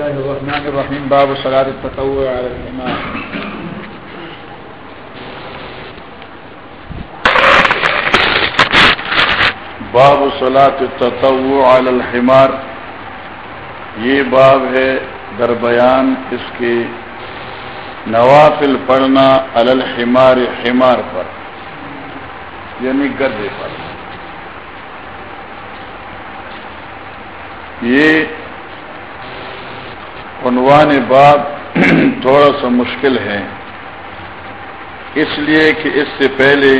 الله الرحمن الرحيم. باب صلاة التطوع على الإمام. باب صلاة التطوع على الحمار. یہ باب ہے در بیان اس کے نوافل پڑھنا الحمار، حمار پر. یعنی گدے پر. یہ عنوان باب تھوڑا سا مشکل ہے۔ اس لیے کہ اس سے پہلے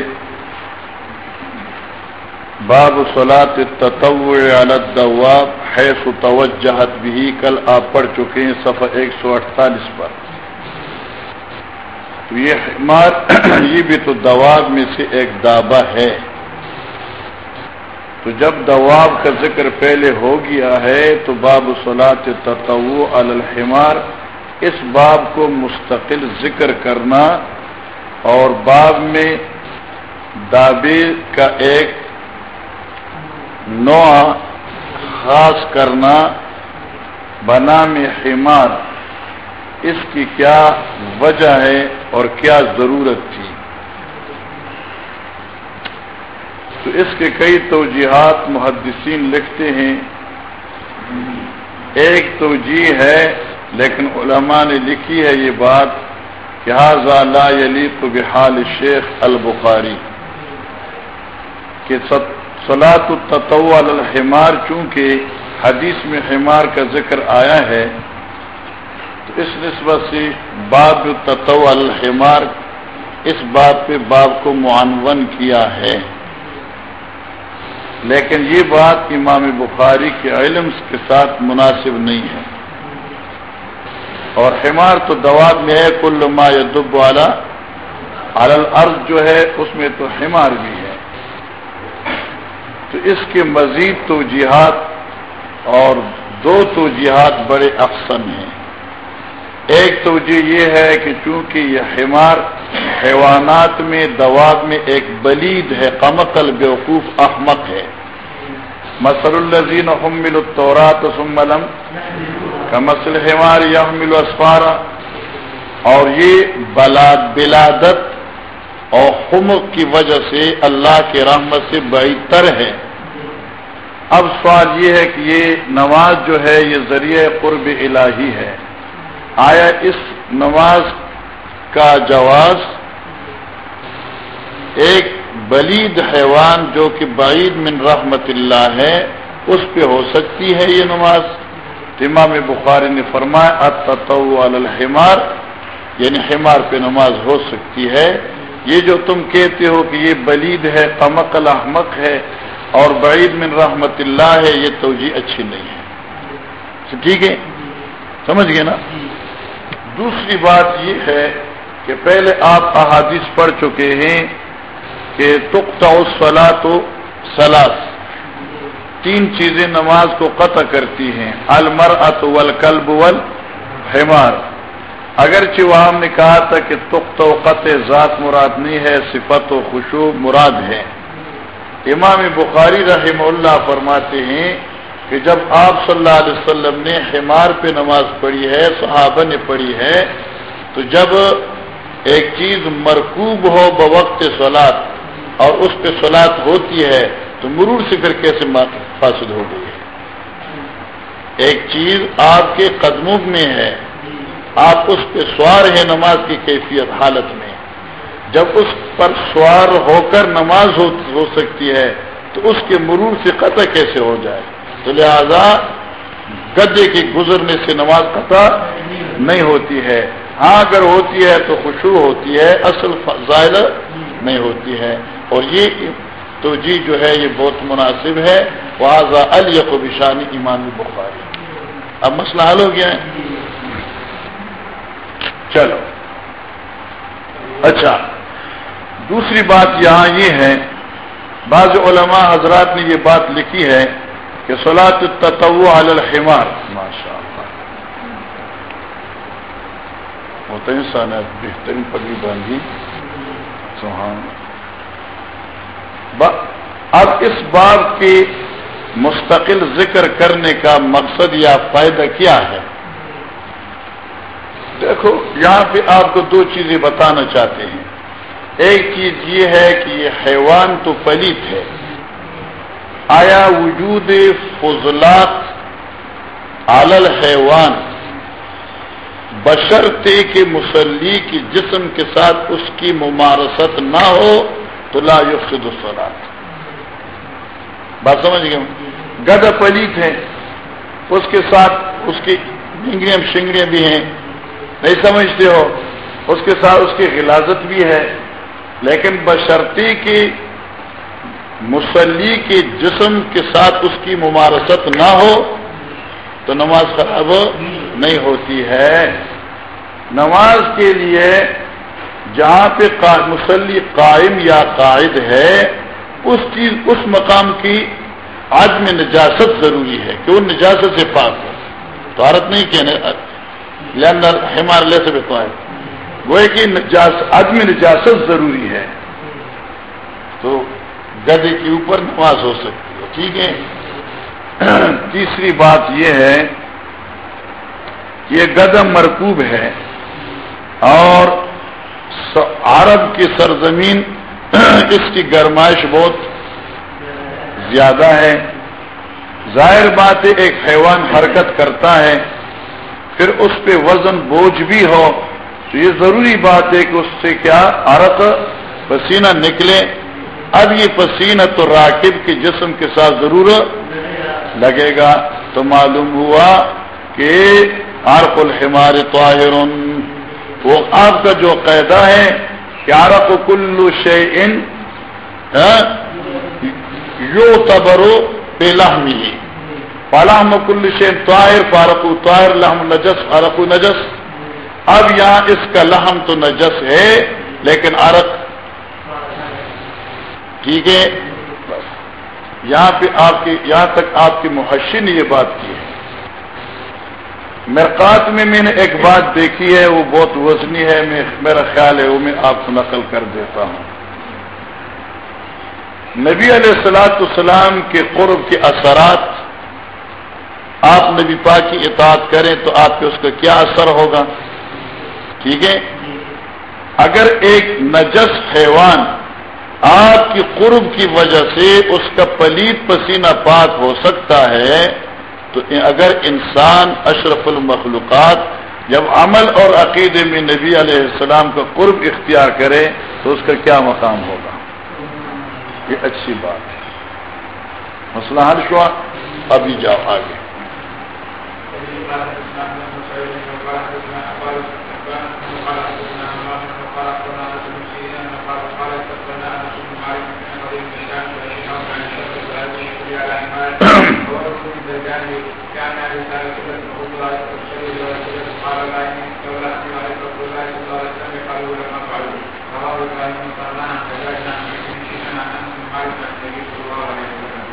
باب سلاط تطوع الدواب ہے توجہت بھی کل آپ پڑھ چکے ہیں صفحہ ایک سو اڑتالیس پر۔ تو یہ یہ بھی تو دواب میں سے ایک دابا ہے۔ تو جب دواب کا ذکر پہلے ہو گیا ہے تو باب سلاط تطوع الحمار، اس باب کو مستقل ذکر کرنا اور باب میں دابے کا ایک نوع خاص کرنا بنا میں حمار، اس کی کیا وجہ ہے اور کیا ضرورت تھی؟ تو اس کے کئی توجیحات محدثین لکھتے ہیں۔ ایک توجہ ہے، لیکن علماء نے لکھی ہے یہ بات کہ حاضہ لا یلیق بحال شیخ البخاری کہ سلاط التطو الحمار چونکہ حدیث میں حمار کا ذکر آیا ہے، تو اس نسبت سے باب تطو الحمار اس بات پہ باب کو معنون کیا ہے۔ لیکن یہ بات امام بخاری کے علم کے ساتھ مناسب نہیں ہے۔ اور حمار تو دواب میں ہے، کل ما یدب والا الارض جو ہے، اس میں تو حمار بھی ہے۔ تو اس کے مزید تو جہاد اور دو تو جہاد بڑے افسن ہیں۔ ایک توجہ یہ ہے کہ چونکہ یہ حمار حیوانات میں، دواب میں ایک بلید ہے قمقل بیوقوف احمق ہے۔ مسل الزین حمل الطورات سملم کا مسل حمار یحمل اسفارا۔ اور یہ بلاد بلادت اور خمق کی وجہ سے اللہ کے رحمت سے بہتر ہے۔ اب سوال یہ ہے کہ یہ نماز جو ہے، یہ ذریعہ قرب الہی ہے۔ آیا اس نماز کا جواز ایک بلید حیوان جو کہ بعید من رحمت اللہ ہے اس پہ ہو سکتی ہے یہ نماز۔ امام بخاری نے فرمایا الحمار یعنی حمار پہ نماز ہو سکتی ہے۔ یہ جو تم کہتے ہو کہ یہ بلید ہے قمق الحمق ہے اور بعید من رحمت اللہ ہے یہ توجہ اچھی نہیں ہے۔ ٹھیک ہے؟ سمجھ گئے نا؟ دوسری بات یہ ہے کہ پہلے آپ احادیث پڑھ چکے ہیں کہ تختا سلا تو سلاس تین چیزیں نماز کو قطع کرتی ہیں۔ المر ات ول حمار اگرچہ وہ ہم نے کہا تھا کہ تخت و قطع ذات مراد نہیں ہے، صفت و خوشو مراد ہے۔ امام بخاری رحم اللہ فرماتے ہیں کہ جب آپ صلی اللہ علیہ وسلم نے حمار پہ نماز پڑھی ہے، صحابہ نے پڑھی ہے، تو جب ایک چیز مرکوب ہو بوقت سولاد اور اس پہ سولاد ہوتی ہے، تو مرور سے پھر کیسے فاصل ہو گئی ہے؟ ایک چیز آپ کے قدموں میں ہے، آپ اس پہ سوار ہیں نماز کی کیفیت حالت میں۔ جب اس پر سوار ہو کر نماز ہو سکتی ہے، تو اس کے مرور سے قطع کیسے ہو جائے؟ تو لہذا گدے کے گزرنے سے نماز قطع نہیں ہوتی ہے۔ ہاں اگر ہوتی ہے تو خوشبو ہوتی ہے، اصل زائد نہیں ہوتی ہے۔ اور یہ تو جی جو ہے، یہ بہت مناسب ہے۔ واضح الق و بشانی ایمان بخاری اب مسئلہ حل ہو گیا ہے۔ چلو۔ اچھا۔ دوسری بات یہاں یہ ہے، بعض علماء حضرات نے یہ بات لکھی ہے کہ سلاط تتو الحمار۔ ماشاء اللہ ہوتا بہترین پگڑی باندھی۔ سوہان اب اس بات کی مستقل ذکر کرنے کا مقصد یا فائدہ کیا ہے؟ دیکھو، یہاں پہ آپ کو دو چیزیں بتانا چاہتے ہیں۔ ایک چیز یہ ہے کہ یہ حیوان تو پلیت ہے۔ آیا وجود فضلات عالل حیوان بشرتے کے مسلی کی جسم کے ساتھ اس کی ممارست نہ ہو تو لا یفسد الصلاۃ بات سمجھ گئے گد پلیت ہے اس کے ساتھ اس کی ڈنگڑیاں شنگڑیاں بھی ہیں۔ نہیں سمجھتے ہو؟ اس کے ساتھ اس کی غلازت بھی ہے۔ لیکن بشرتی کی مسلی کے جسم کے ساتھ اس کی ممارست نہ ہو تو نماز خراب نہیں ہوتی ہے۔ نماز کے لیے جہاں پہ مسلی قائم یا قائد ہے، اس چیز اس مقام کی آج میں نجاست ضروری ہے کہ وہ نجاست سے پاک ہو۔ تو عرت نہیں کہنے ہمار لے سے ہے وہ کہ آدمی نجاست ضروری ہے۔ تو گدے کے اوپر نماز ہو سکتی ہے۔ ٹھیک ہے؟ تیسری بات یہ ہے کہ یہ گدم مرکوب ہے۔ اور عرب کی سرزمین اس کی گرمائش بہت زیادہ ہے۔ ظاہر بات ہے، ایک حیوان حرکت کرتا ہے، پھر اس پہ وزن بوجھ بھی ہو، تو یہ ضروری بات ہے کہ اس سے کیا عرق پسینہ نکلے۔ اب یہ پسینہ تو راکب کے جسم کے ساتھ ضرور لگے گا۔ تو معلوم ہوا کہ عرق الحمار طاہر وہ آپ کا جو قاعدہ ہے کہ عرق کلو شے ان یو تبرو بے لحمی فلاح کل شین ہاں، طائر فارق طائر، لحم نجس فارق نجس۔ اب یہاں اس کا لحم تو نجس ہے، لیکن عرق ٹھیک ہے؟ یہاں پہ آپ کی، یہاں تک آپ کی محشی نے یہ بات کی ہے۔ مرکات میں میں نے ایک بات دیکھی ہے، وہ بہت وزنی ہے، میں میرا خیال ہے، وہ میں آپ کو نقل کر دیتا ہوں۔ نبی علیہ السلاۃ السلام کے قرب کے اثرات، آپ نبی پاک کی اطاعت کریں تو آپ کے اس کا کیا اثر ہوگا؟ ٹھیک ہے؟ اگر ایک نجس حیوان آپ کی قرب کی وجہ سے اس کا پلیت پسینہ پاک ہو سکتا ہے تو اگر انسان اشرف المخلوقات جب عمل اور عقیدے میں نبی علیہ السلام کا قرب اختیار کرے تو اس کا کیا مقام ہوگا؟ یہ اچھی بات ہے۔ مسئلہ حل شوا، ابھی جاؤ آگے۔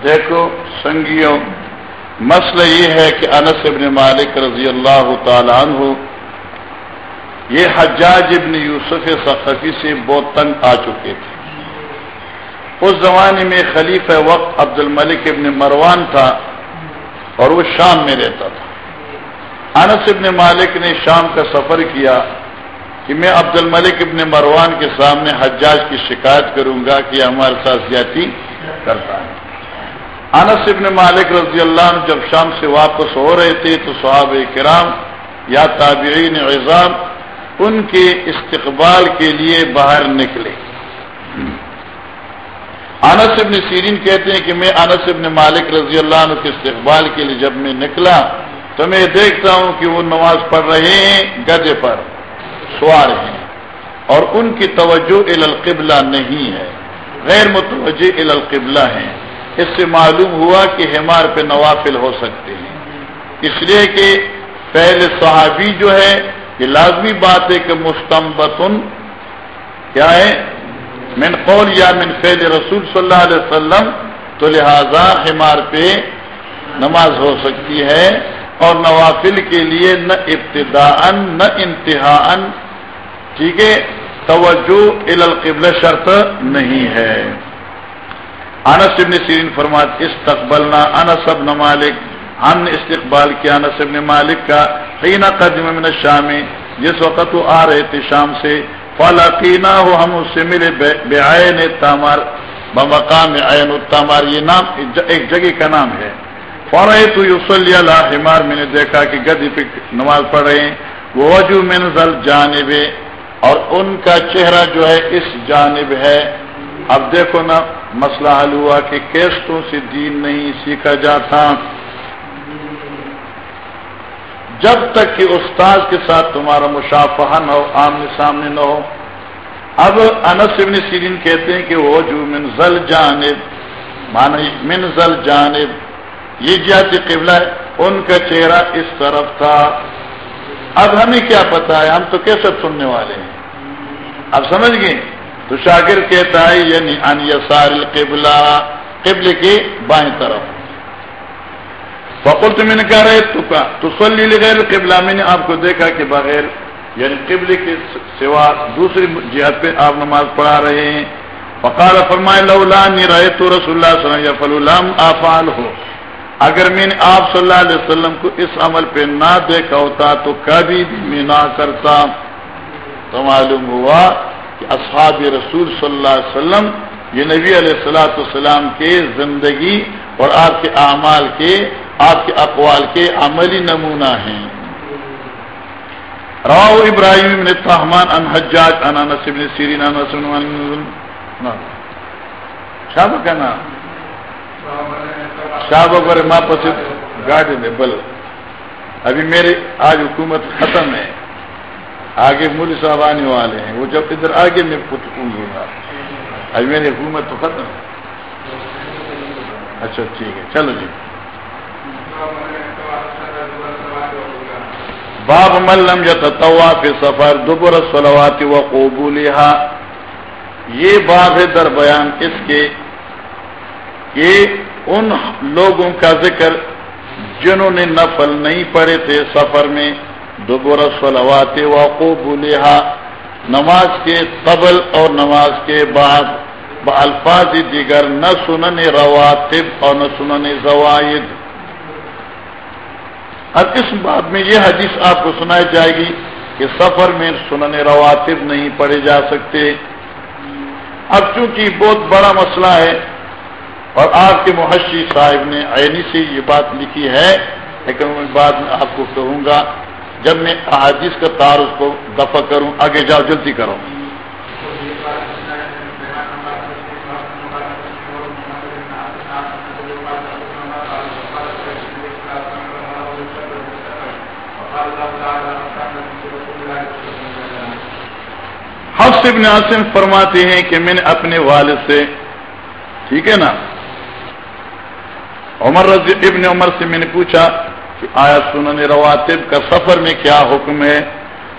دیکھو، سنگیوں، مسئلہ یہ ہے کہ انس ابن مالک رضی اللہ تعالیٰ عنہ، یہ حجاج ابن یوسف ثقفی سے بہت تنگ آ چکے تھے۔ اس زمانے میں خلیفہ وقت عبد الملک ابن مروان تھا۔ اور وہ شام میں رہتا تھا۔ انس ابن مالک نے شام کا سفر کیا کہ میں عبد الملک ابن مروان کے سامنے حجاج کی شکایت کروں گا کہ ہمارے ساتھ زیادتی کرتا ہے۔ انس ابن مالک رضی اللہ عنہ جب شام سے واپس ہو رہے تھے تو صحاب کرام یا تابعین عظام ان کے استقبال کے لیے باہر نکلے۔ انس ابن سیرین کہتے ہیں کہ میں انس ابن مالک رضی اللہ عنہ کے استقبال کے لیے جب میں نکلا تو میں دیکھتا ہوں کہ وہ نماز پڑھ رہے ہیں، گدے پر سوار ہیں اور ان کی توجہ القبلہ نہیں ہے۔ غیر متوجہ القبلہ ہیں۔ اس سے معلوم ہوا کہ ہمار پہ نوافل ہو سکتے ہیں۔ اس لیے کہ پہلے صحابی جو ہے، یہ لازمی بات ہے کہ مستمبتن کیا ہے؟ من قول یا من فیل رسول صلی اللہ علیہ وسلم، تو لہذا ہمار پہ نماز ہو سکتی ہے اور نوافل کے لیے نہ ابتدا نہ انتہا ٹھیک ہے؟ توجہ القبل شرط نہیں ہے۔ انس ابن سیرین فرمات استقبلنا انس ابن مالک، ہم نے استقبال کیا انس ابن مالک کا، حین قدم من الشام، جس وقت وہ آ رہے تھے شام سے۔ فلاقینا ہو ہم اس سے ملے بے آئین تامار بمقام عین التامار یہ نام، ایک جگہ کا نام ہے۔ فورائی تو یوسلی اللہ حمار، میں نے دیکھا کہ گدی پہ نماز پڑھ رہے ہیں۔ وہ وجو منزل جانب اور ان کا چہرہ جو ہے اس جانب ہے۔ اب دیکھو نا، مسئلہ حل ہوا کہ کیسٹوں سے دین نہیں سیکھا جاتا۔ جب تک کہ استاد کے ساتھ تمہارا مشافہ نہ ہو، آمنے سامنے نہ ہو۔ اب انس ابن سیرین کہتے ہیں کہ وہ جو منزل جانب مانا منزل جانب، یہ جاتی قبلہ؟ ہے ان کا چہرہ اس طرف تھا۔ اب ہمیں کیا پتا ہے؟ ہم تو کیسے سننے والے ہیں؟ اب سمجھ گئے؟ تو شاگرد کہتا ہے یعنی ان یسار القبلہ قبل کی بائیں طرف۔ فقلت میں نے کہا رہے تو کا تو سلی لغیر قبلہ میں نے آپ کو دیکھا کہ بغیر یعنی قبل کے سوا دوسری جہت پہ آپ نماز پڑھا رہے ہیں۔ فقال، فرمائے، لولا رہے تو رسول اللہ صلی اللہ علیہ وسلم افعال ہو۔ اگر میں نے آپ صلی اللہ علیہ وسلم کو اس عمل پہ نہ دیکھا ہوتا تو کبھی بھی میں نہ کرتا۔ تو معلوم ہوا کہ اصحاب رسول صلی اللہ علیہ وسلم، یہ نبی علیہ السلاۃ والسلام کے زندگی اور آپ کے اعمال کے آپ کے اقوال کے عملی نمونہ ہیں۔ راؤ ابراہیم نے تحمان ان حجاج انا نصب سیرین شاہ کا نام شاہ بر ماں پسند گاڑی میں بل۔ ابھی میرے آج حکومت ختم ہے۔ آگے مول صاحب آنے والے ہیں۔ وہ جب ادھر آگے میں پتکوں گا۔ ابھی میری حکومت تو ختم ہے۔ اچھا ٹھیک ہے۔ چلو جی۔ باب ملم یا طواف سفر دوبر سلوات و قبول یہ باب ہے در بیان اس کے کہ ان لوگوں کا ذکر جنہوں نے نفل نہیں پڑے تھے سفر میں دوبر سلوات و قبول نماز کے قبل اور نماز کے بعد الفاظ دیگر نہ سنن رواتب اور نہ سنن زوائد. اب اس بات میں یہ حدیث آپ کو سنائی جائے گی کہ سفر میں سنن رواتب نہیں پڑے جا سکتے۔ اب چونکہ بہت بڑا مسئلہ ہے اور آپ کے محشی صاحب نے عینی سے یہ بات لکھی ہے، لیکن میں بعد میں آپ کو کہوں گا، جب میں احادیث کا تعارف کو دفع کروں، آگے جاؤ، جلدی کرو۔ ابن عاصم فرماتے ہیں کہ میں نے اپنے والد سے، ٹھیک ہے نا؟ عمر رضی ابن عمر سے میں نے پوچھا کہ آیا سنن رواتب کا سفر میں کیا حکم ہے؟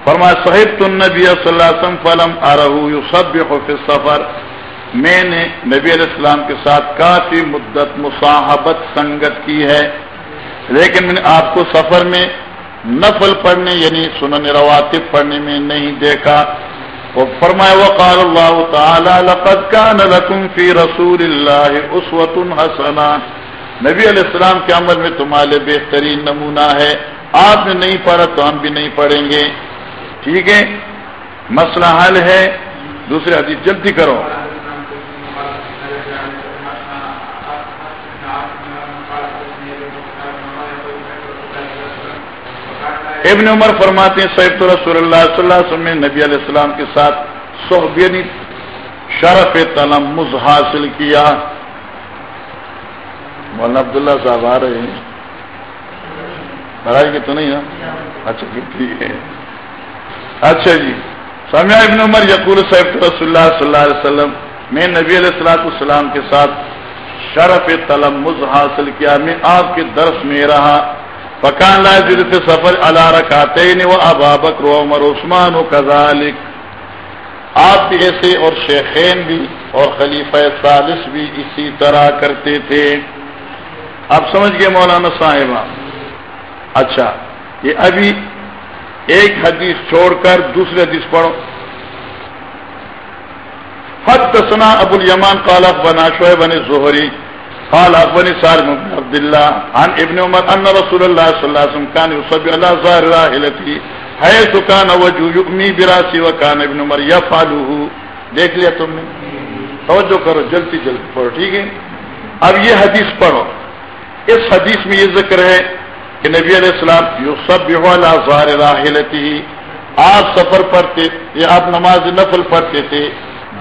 فرما صحیح تو نبی صلی اللہ علیہ وسلم فلم آرہ سب سفر میں نے نبی علیہ السلام کے ساتھ کافی مدت مصاحبت سنگت کی ہے، لیکن میں نے آپ کو سفر میں نفل پڑھنے یعنی سنن رواتب پڑھنے میں نہیں دیکھا۔ فرمائے، وقال اللہ تعالی لقد كان لكم في رسول الله اسوه حسنه نبی علیہ السلام کے عمل میں تمہارے بہترین نمونہ ہے۔ آپ نے نہیں پڑھا تو ہم بھی نہیں پڑھیں گے۔ ٹھیک ہے؟ مسئلہ حل ہے۔ دوسرے حدیث جلدی کرو۔ ابن عمر فرماتے ہیں سیب تو رسول اللہ صلی اللہ علیہ وسلم نے نبی علیہ السلام کے ساتھ صحبینی شرف تلمز حاصل کیا۔ مولانا عبداللہ صاحب آ رہے ہیں۔ پڑھائی کے تو نہیں نا؟ اچھا جی، ٹھیک ہے۔ اچھا جی سمیہ ابن عمر یقول صاحب رسول اللہ صلی اللہ علیہ وسلم میں نبی علیہ السلاط السلام کے ساتھ شرف تلمز حاصل کیا۔ میں آپ کے درس میں رہا۔ فکان لا جد سفر اللہ رکھاتے وہ ابا بکر عمر عثمان و کزالک آپ بھی ایسے اور شیخین بھی اور خلیفہ ثالث بھی اسی طرح کرتے تھے۔ آپ سمجھ گئے مولانا صاحبہ؟ اچھا یہ ابھی ایک حدیث چھوڑ کر دوسرے حدیث پڑھو۔ حد تسنا ابو الیمان قالق بنا شعیب بن زہری۔ قال اخبرني سالم بن عبد الله عن ابن عمر ان رسول الله صلى الله عليه وسلم كان يصلي على ظاهر راحلته ہے سکان وجومی براسی و کان ابن عمر یا فالو دیکھ لیا تم نے؟ توجہ کرو، جلدی جلدی پڑھو، ٹھیک ہے؟ اب یہ حدیث پڑھو۔ اس حدیث میں یہ ذکر ہے کہ نبی علیہ السلام یو سب ظاہر راہلتی آپ سفر پڑھتے، یا آپ نماز نفل پڑھتے تھے،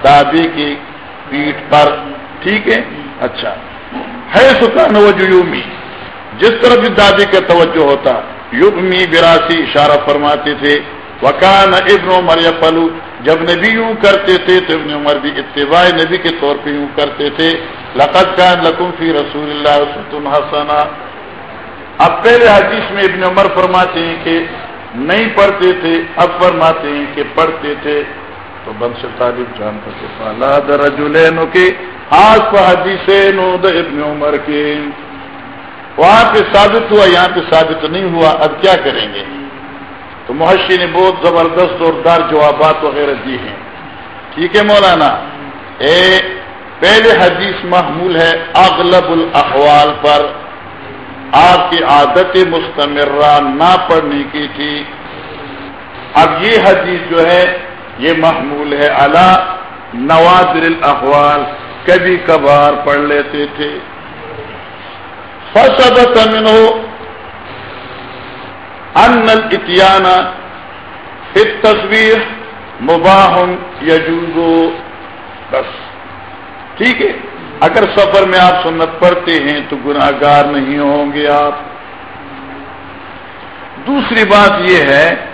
دادی کی پیٹ پر، ٹھیک ہے؟ اچھا۔ ہے سکان وجومی جس طرح دادی کا توجہ ہوتا یوگمی براسی اشارہ فرماتے تھے، وکان ابن عمر پلو جب نبی یوں کرتے تھے تو ابن عمر بھی اتباع نبی کے طور پہ یوں کرتے تھے۔ لقت کان لکم فی رسول اللہ حسنا۔ اب پہلے حدیث میں ابن عمر فرماتے ہیں کہ نہیں پڑھتے تھے، اب فرماتے ہیں کہ پڑھتے تھے۔ تو بن سے تعلیم جان کے آج پر حدیث ابن عمر کے وہاں پہ ثابت ہوا، یہاں پہ ثابت نہیں ہوا، اب کیا کریں گے؟ تو محشی نے بہت زبردست اور دار جوابات وغیرہ دی ہیں۔ ٹھیک ہے مولانا؟ اے، پہلے حدیث محمول ہے اغلب الاحوال پر۔ آپ کی عادت مستمرہ نہ پڑھنے کی تھی۔ اب یہ حدیث جو ہے یہ محمول ہے اللہ نوادر الاحوال، کبھی کبھار پڑھ لیتے تھے۔ فصبت منه ان الاتیانا فی تصویر مباح یجوزو بس، ٹھیک ہے۔ اگر سفر میں آپ سنت پڑھتے ہیں تو گناہ گار نہیں ہوں گے آپ۔ دوسری بات یہ ہے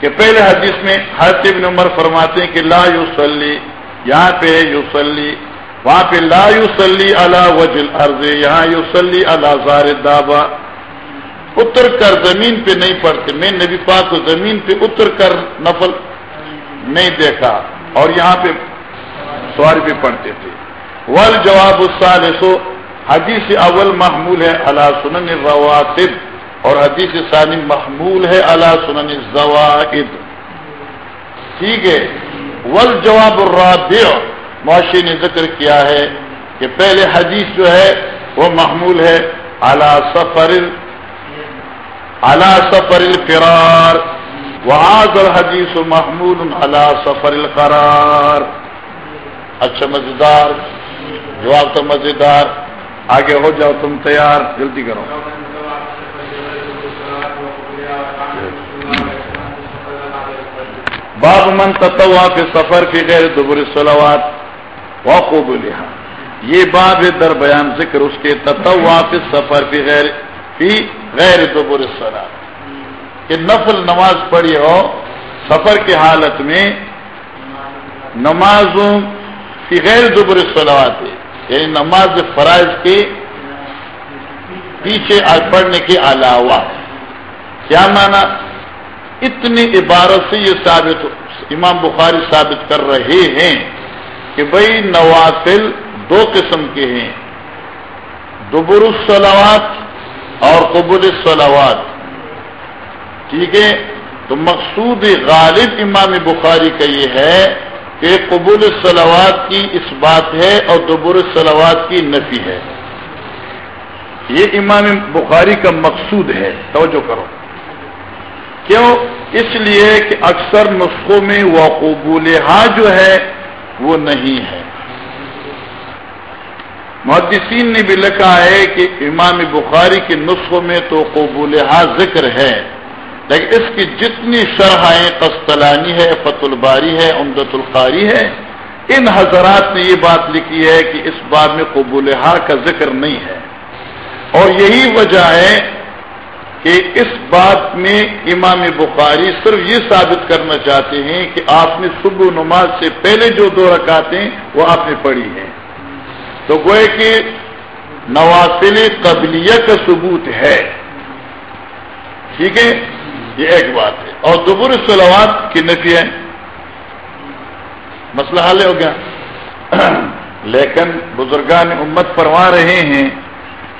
کہ پہلے حدیث میں حضرت ابن عمر فرماتے ہیں کہ لا یوسلی یہاں پہ یوسلی وہاں پہ لا یوسلی اللہ وجل عرض یہاں یوسلی اللہ زار دابا اتر کر زمین پہ نہیں پڑتے میں نبی پاک کو زمین پہ اتر کر نفل نہیں دیکھا، اور یہاں پہ سواری پہ پڑھتے تھے۔ ول جواب السالسو حدیث اول محمول ہے اللہ سنن رواتب۔ اور حدیث ثانی محمول ہے اللہ سنن زوائد ٹھیک ہے۔ ول جواب الرابع۔ معاشی نے ذکر کیا ہے کہ پہلے حدیث جو ہے وہ محمول ہے اعلی سفر على سفر الفرار وهذا الحديث محمول على سفر القرار۔ اچھا مزیدار، جواب تو مزیدار۔ آگے ہو جاؤ، تم تیار۔ جلدی کرو۔ باب من تتوا کے سفر کی غیر دبر سلوات وقوب لہا۔ یہ باب در بیان ذکر اس کے تتوا کے سفر کی غیر غیر دبر سرا کہ نفل نماز پڑھی ہو، سفر کی حالت میں نمازوں کی غیر دبر سلوات یعنی نماز فرائض کے پیچھے پڑھنے کے علاوہ۔ کیا مانا اتنی عبارت سے یہ ثابت امام بخاری ثابت کر رہے ہیں کہ بھائی نوافل دو قسم کے ہیں، دبر السلوات اور قبول سلاوات ٹھیک ہے؟ تو مقصود غالب امام بخاری کا یہ ہے کہ قبول سلاوات کی اس بات ہے اور دبر سلاوات کی نفی ہے۔ یہ امام بخاری کا مقصود ہے، توجہ کرو۔ کیوں؟ اس لیے کہ اکثر نسخوں میں وہ قبول ہاں جو ہے وہ نہیں ہے۔ محدثین نے بھی لکھا ہے کہ امام بخاری کے نسخوں میں تو قبول ذکر ہے، لیکن اس کی جتنی شرحیں قسطلانی ہے فت الباری ہے امدت القاری ہے، ان حضرات نے یہ بات لکھی ہے کہ اس بات میں قبول کا ذکر نہیں ہے۔ اور یہی وجہ ہے کہ اس بات میں امام بخاری صرف یہ ثابت کرنا چاہتے ہیں کہ آپ نے صبح نماز سے پہلے جو دو رکعتیں وہ آپ نے پڑھی ہیں۔ تو گوئے کہ نوافل قبلیہ کا ثبوت ہے۔ ٹھیک ہے؟ یہ ایک بات ہے۔ اور دبر سلوات کی نفی ہے۔ مسئلہ حل ہو گیا۔ لیکن بزرگان امت فرما رہے ہیں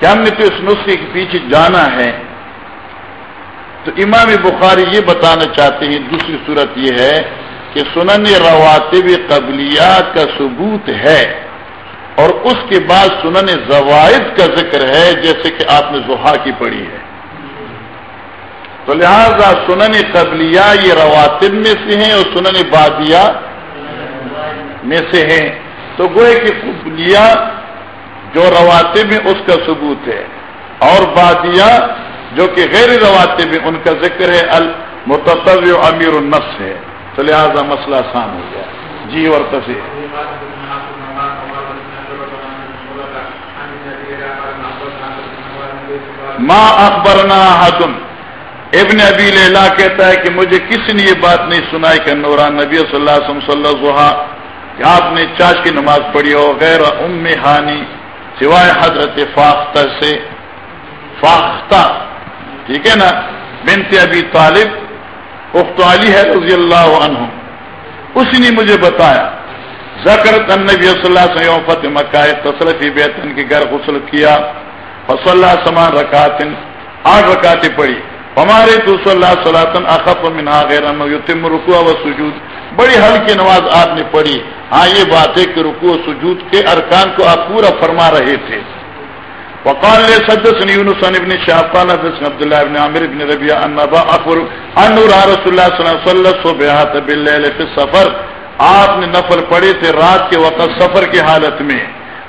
کہ ہم نے تو اس نسخے کے پیچھے جانا ہے۔ تو امام بخاری یہ بتانا چاہتے ہیں، دوسری صورت یہ ہے کہ سنن رواتب قبلیہ کا ثبوت ہے اور اس کے بعد سنن زوائد کا ذکر ہے، جیسے کہ آپ نے زحا کی پڑھی ہے۔ تو لہذا سنن قبلیہ یہ رواتب میں سے ہیں اور سنن بادیا میں سے ہیں۔ تو گوئے کی قبلیہ جو رواتب ہیں اس کا ثبوت ہے اور بادیا جو کہ غیر رواتب ہیں ان کا ذکر ہے المتطو امیر النفس ہے تو لہذا مسئلہ آسان ہو گیا جی اور تصویر ماں اکبرنا حتم ابن ابی لیلا کہتا ہے کہ مجھے کسی نے یہ بات نہیں سنائی کہ نوران نبی صلی اللہ علیہ وسلم صلی اللہ کہ آپ نے چاش کی نماز پڑھی ہو غیر ام ہانی سوائے حضرت فاختہ سے فاختہ ٹھیک ہے نا؟ بنت ابی طالب اخت علی ہے رضی اللہ عنہ۔ اسی نے مجھے بتایا زکرت النبی صلی اللہ علیہ وسلم فتح مکہ تصرفی بیتن کے گھر غسل کیا فصل اللہ سمان رکاتن آٹھ رکاتی پڑی ہمارے تو صلی اللہ صلاحن اخف منا غیر تم و سجود۔ بڑی ہلکی نماز آپ نے پڑھی۔ ہاں یہ بات ہے کہ رکو و سجود کے ارکان کو آپ پورا فرما رہے تھے۔ وقال لي سدسني يونس بن شعبان بن عبد الله بن عامر بن ربيعه ان ابا اخبر ان رسول الله صلى الله عليه وسلم صبحات بالليل في السفر. آپ نے نفل پڑھے تھے رات کے وقت سفر کی حالت میں.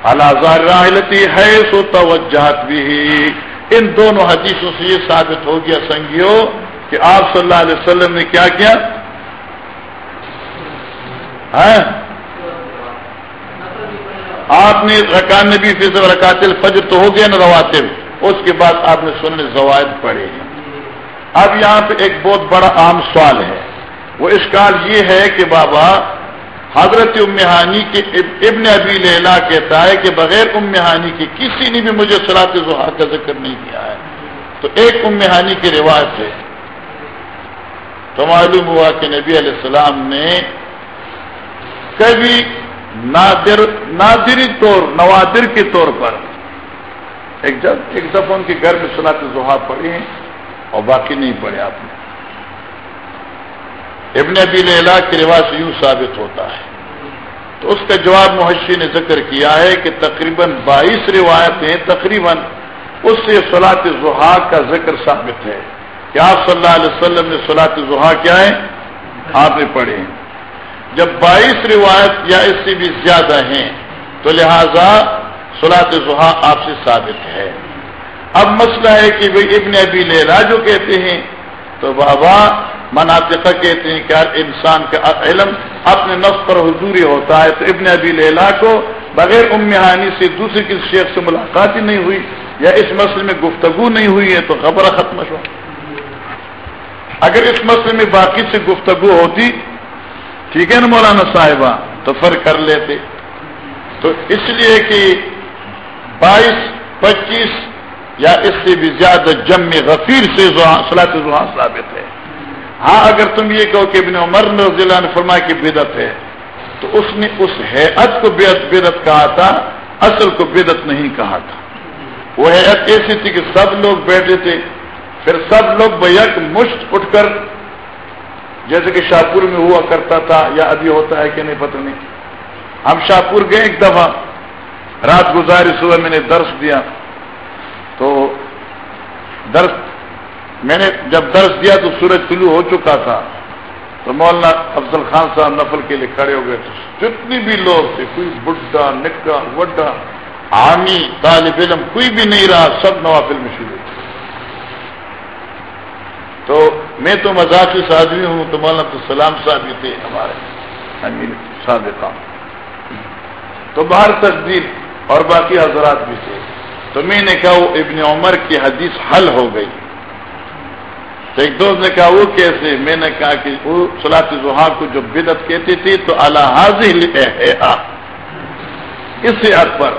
الازار راہلتی ہے سو توجہت بھی ان دونوں حدیثوں سے یہ ثابت ہو گیا سنگیو کہ آپ صلی اللہ علیہ وسلم نے کیا کیا؟ ہاں؟ آپ نے رکان نبی فیصد رکات الفجر تو ہو گیا نا رواتب، اس کے بعد آپ نے سننے زوائد پڑھے ہیں۔ اب یہاں پہ ایک بہت بڑا عام سوال ہے۔ وہ اشکال یہ ہے کہ بابا، حضرت امہانی کے ابن ابی لیلا کہتا ہے کہ بغیر امہانی کے کسی نے بھی مجھے سلاط زحا کا ذکر نہیں کیا ہے۔ تو ایک امہانی کی روایت ہے۔ تو معلوم ہوا کہ نبی علیہ السلام نے کبھی نادر نادری طور، نوادر کے طور پر۔ ایک جب ایک دفعہ ان کے گھر میں سلاط زحا پڑھی ہیں اور باقی نہیں پڑھے آپ نے۔ ابن ابی لیلا کے رواج سے یوں ثابت ہوتا ہے۔ تو اس کا جواب محشی نے ذکر کیا ہے کہ تقریباً بائیس روایتیں تقریباً اس سے سلاط زحا کا ذکر ثابت ہے۔ کہ آپ صلی اللہ علیہ وسلم نے سلاط زحا کیا ہے؟ آپ نے پڑھے۔ ہیں جب بائیس روایت یا اس سے بھی زیادہ ہیں، تو لہذا سلاط زحا آپ سے ثابت ہے۔ اب مسئلہ ہے کہ بھائی ابن ابی لیلا جو کہتے ہیں، تو بابا مناطقہ کہتے ہیں کہ انسان کا علم اپنے نفس پر حضوری ہوتا ہے، تو ابن ابی لیلا کو بغیر امہانی سے دوسرے کسی شیخ سے ملاقات ہی نہیں ہوئی یا اس مسئلے میں گفتگو نہیں ہوئی ہے، تو خبر ختم ہو۔ اگر اس مسئلے میں باقی سے گفتگو ہوتی ٹھیک ہے نا مولانا صاحبہ؟ تو فرق کر لیتے۔ تو اس لیے کہ بائیس، پچیس یا اس سے بھی زیادہ جم غفیر سے صلاح ثابت ہے۔ ہاں اگر تم یہ کہو کہ ابن عمر رضی اللہ نے فرمایا کہ بدت ہے، تو اس نے اس حیت کو بےد بدت کہا تھا، اصل کو بدت نہیں کہا تھا۔ وہ حیت ایسی تھی کہ سب لوگ بیٹھے تھے، پھر سب لوگ بیک مشت اٹھ کر جیسے کہ شاہپور میں ہوا کرتا تھا یا ابھی ہوتا ہے کہ نہیں پتہ نہیں۔ ہم شاہپور گئے ایک دفعہ۔ رات گزاری، صبح میں نے درس دیا۔ تو درس، میں نے جب درس دیا تو سورج طلوع ہو چکا تھا۔ تو مولانا افضل خان صاحب نفل کے لیے کھڑے ہو گئے تھے۔ جتنی بھی لوگ تھے، کوئی بڈا نکا وڈا عامی، طالب علم، کوئی بھی نہیں رہا، سب نوافل میں شروع تھے تو میں تو مزاقی آدمی ہوں، تو مولانا السلام صاحب بھی تھے ہمارے۔ ہاں جی، امین صادق تو باہر تقدیر اور باقی حضرات بھی تھے۔ تو میں نے کہا وہ ابن عمر کی حدیث حل ہو گئی۔ تو ایک دوست نے کہا وہ کیسے؟ میں نے کہا کہ وہ سلاط زحا کو جو بدت کہتی تھی تو اللہ حاضر اس حد پر۔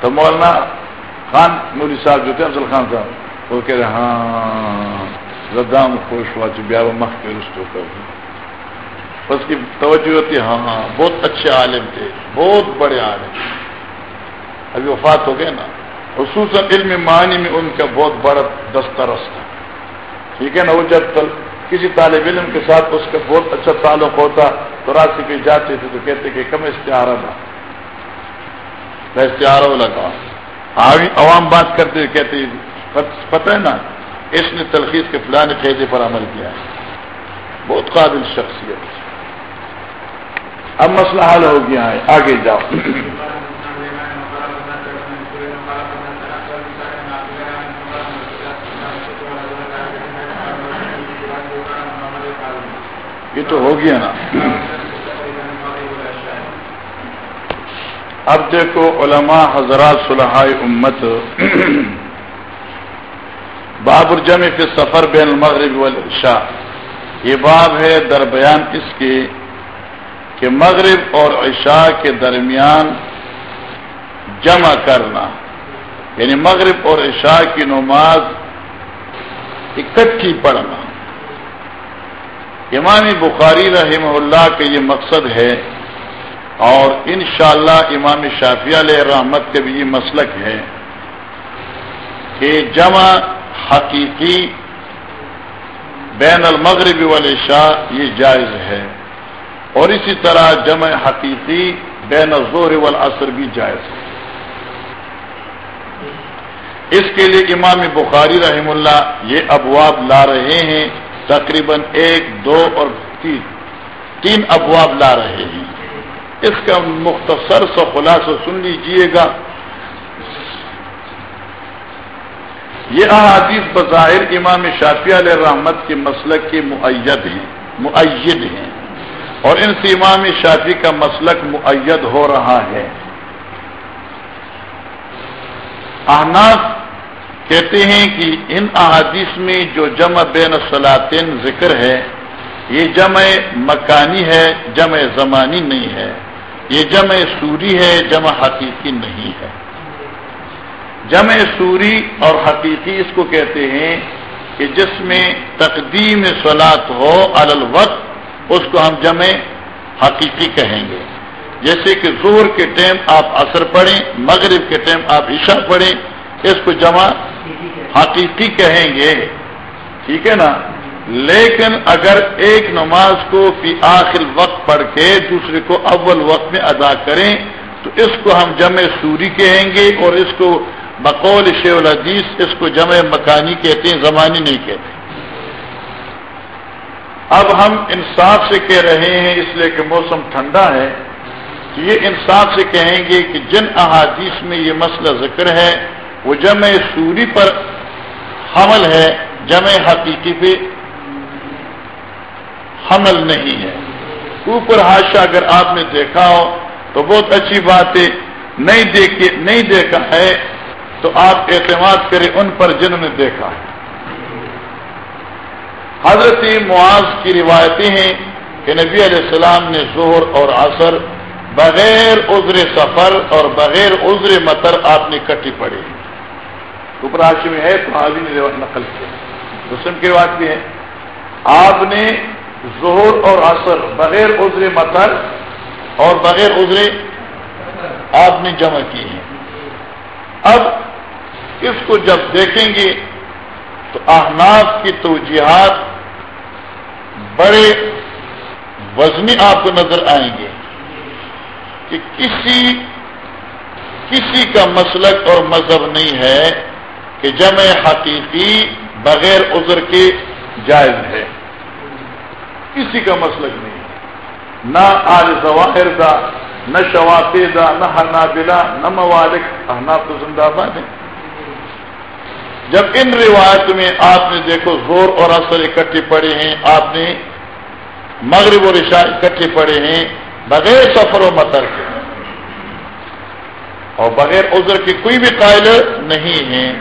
تو مولانا خان مولی صاحب جو تھے، افضل خان صاحب، وہ کہہ رہے ہاں۔ زدام خوش ہوا چبیا وہ مخ کے رشتوں کا اس کی توجہ ہوتی ہاں ہاں بہت اچھے عالم تھے، بہت بڑے عالم۔ ابھی وفات ہو گئے نا۔ خصوصاً علم معنی میں ان کا بہت بڑا دسترس تھا۔ ٹھیک ہے نا، وہ جب کسی طالب علم کے ساتھ اس کا بہت اچھا تعلق ہوتا، تو راستے پہ جاتے تھے تو کہتے کہ کم اشتہارا تھا اشتہارا لگا عوام بات کرتے کہتے پتہ ہے نا اس نے تلخیص کے فلاں قیدے پر عمل کیا ہے۔ بہت قابل شخصیت۔ اب مسئلہ حل ہو گیا ہے۔ آگے جاؤ۔ یہ تو ہو گیا نا۔ اب دیکھو علماء حضرات صلح امت۔ باب الجمع کے سفر بین المغرب والعشاء۔ یہ باب ہے در بیان اس کے کہ مغرب اور عشاء کے درمیان جمع کرنا۔ یعنی مغرب اور عشاء کی نماز اکٹھی پڑھنا۔ امام بخاری رحمہ اللہ کا یہ مقصد ہے اور انشاءاللہ امام شافیہ علیہ رحمت کے بھی یہ مسلک ہے کہ جمع حقیقی بین المغرب والعشاء یہ جائز ہے۔ اور اسی طرح جمع حقیقی بین الظہر والعصر بھی جائز ہے۔ اس کے لیے امام بخاری رحم اللہ یہ ابواب لا رہے ہیں، تقریباً ایک، دو اور تین تین ابواب لا رہے ہیں۔ اس کا مختصر سا خلاصہ سن لیجیے گا۔ یہ احادیث بظاہر امام شافیہ علیہ رحمت کے مسلک کے معید ہیں معید ہیں۔ اور ان سے امام شافی کا مسلک معید ہو رہا ہے۔ احناف کہتے ہیں کہ ان احادیث میں جو جمع بین سلاطین ذکر ہے، یہ جمع مکانی ہے، جمع زمانی نہیں ہے۔ یہ جمع سوری ہے، جمع حقیقی نہیں ہے۔ جمع سوری اور حقیقی اس کو کہتے ہیں کہ جس میں تقدیم سلاد ہو الوقت، اس کو ہم جمع حقیقی کہیں گے۔ جیسے کہ زور کے ٹائم آپ اثر پڑھیں، مغرب کے ٹائم آپ عشاء پڑھیں، اس کو جمع حقیقی کہیں گے۔ ٹھیک ہے نا؟ لیکن اگر ایک نماز کو فی آخر وقت پڑھ کے دوسرے کو اول وقت میں ادا کریں، تو اس کو ہم جمع سوری کہیں گے اور اس کو بقول شیو الحدیث اس کو جمع مکانی کہتے ہیں، زمانی نہیں کہتے۔ اب ہم انصاف سے کہہ رہے ہیں، اس لیے کہ موسم ٹھنڈا ہے۔ یہ انصاف سے کہیں گے کہ جن احادیث میں یہ مسئلہ ذکر ہے، وہ جمع سوری پر حمل ہے، جمع حقیقی پہ حمل نہیں ہے۔ اوپر حادثہ اگر آپ نے دیکھا ہو تو بہت اچھی بات ہے نہیں دیکھے، نہیں دیکھا ہے۔ تو آپ اعتماد کریں ان پر جنہوں نے دیکھا حضرت معاذ کی روایتیں ہیں کہ نبی علیہ السلام نے زہر اور عصر بغیر عذر سفر اور بغیر عذر متر آپ نے کٹی پڑی۔ اوپر میں ہے تو نے نقل کیا مسلم کی بات بھی ہے۔ آپ نے ظہر اور عصر بغیر عذر متر اور بغیر عذر آپ نے جمع کی ہے اب اس کو جب دیکھیں گے تو احناف کی توجیحات بڑے وزنی آپ کو نظر آئیں گے کہ کسی کسی کا مسلک اور مذہب نہیں ہے کہ جمع حقیقی بغیر عذر کے جائز ہے۔ کسی کا مسلک نہیں ہے۔ نہ آج ظواہر دا، نہ شواتے دا، نہ حنابلہ، نہ موالک احناب تو زندہ باد ہیں۔ جب ان روایت میں آپ نے دیکھو زور اور اثر اکٹھے پڑے ہیں، آپ نے مغرب اور عشاء اکٹھے پڑے ہیں، بغیر سفر و متر کے۔ اور بغیر عذر کے کوئی بھی قائل نہیں ہے۔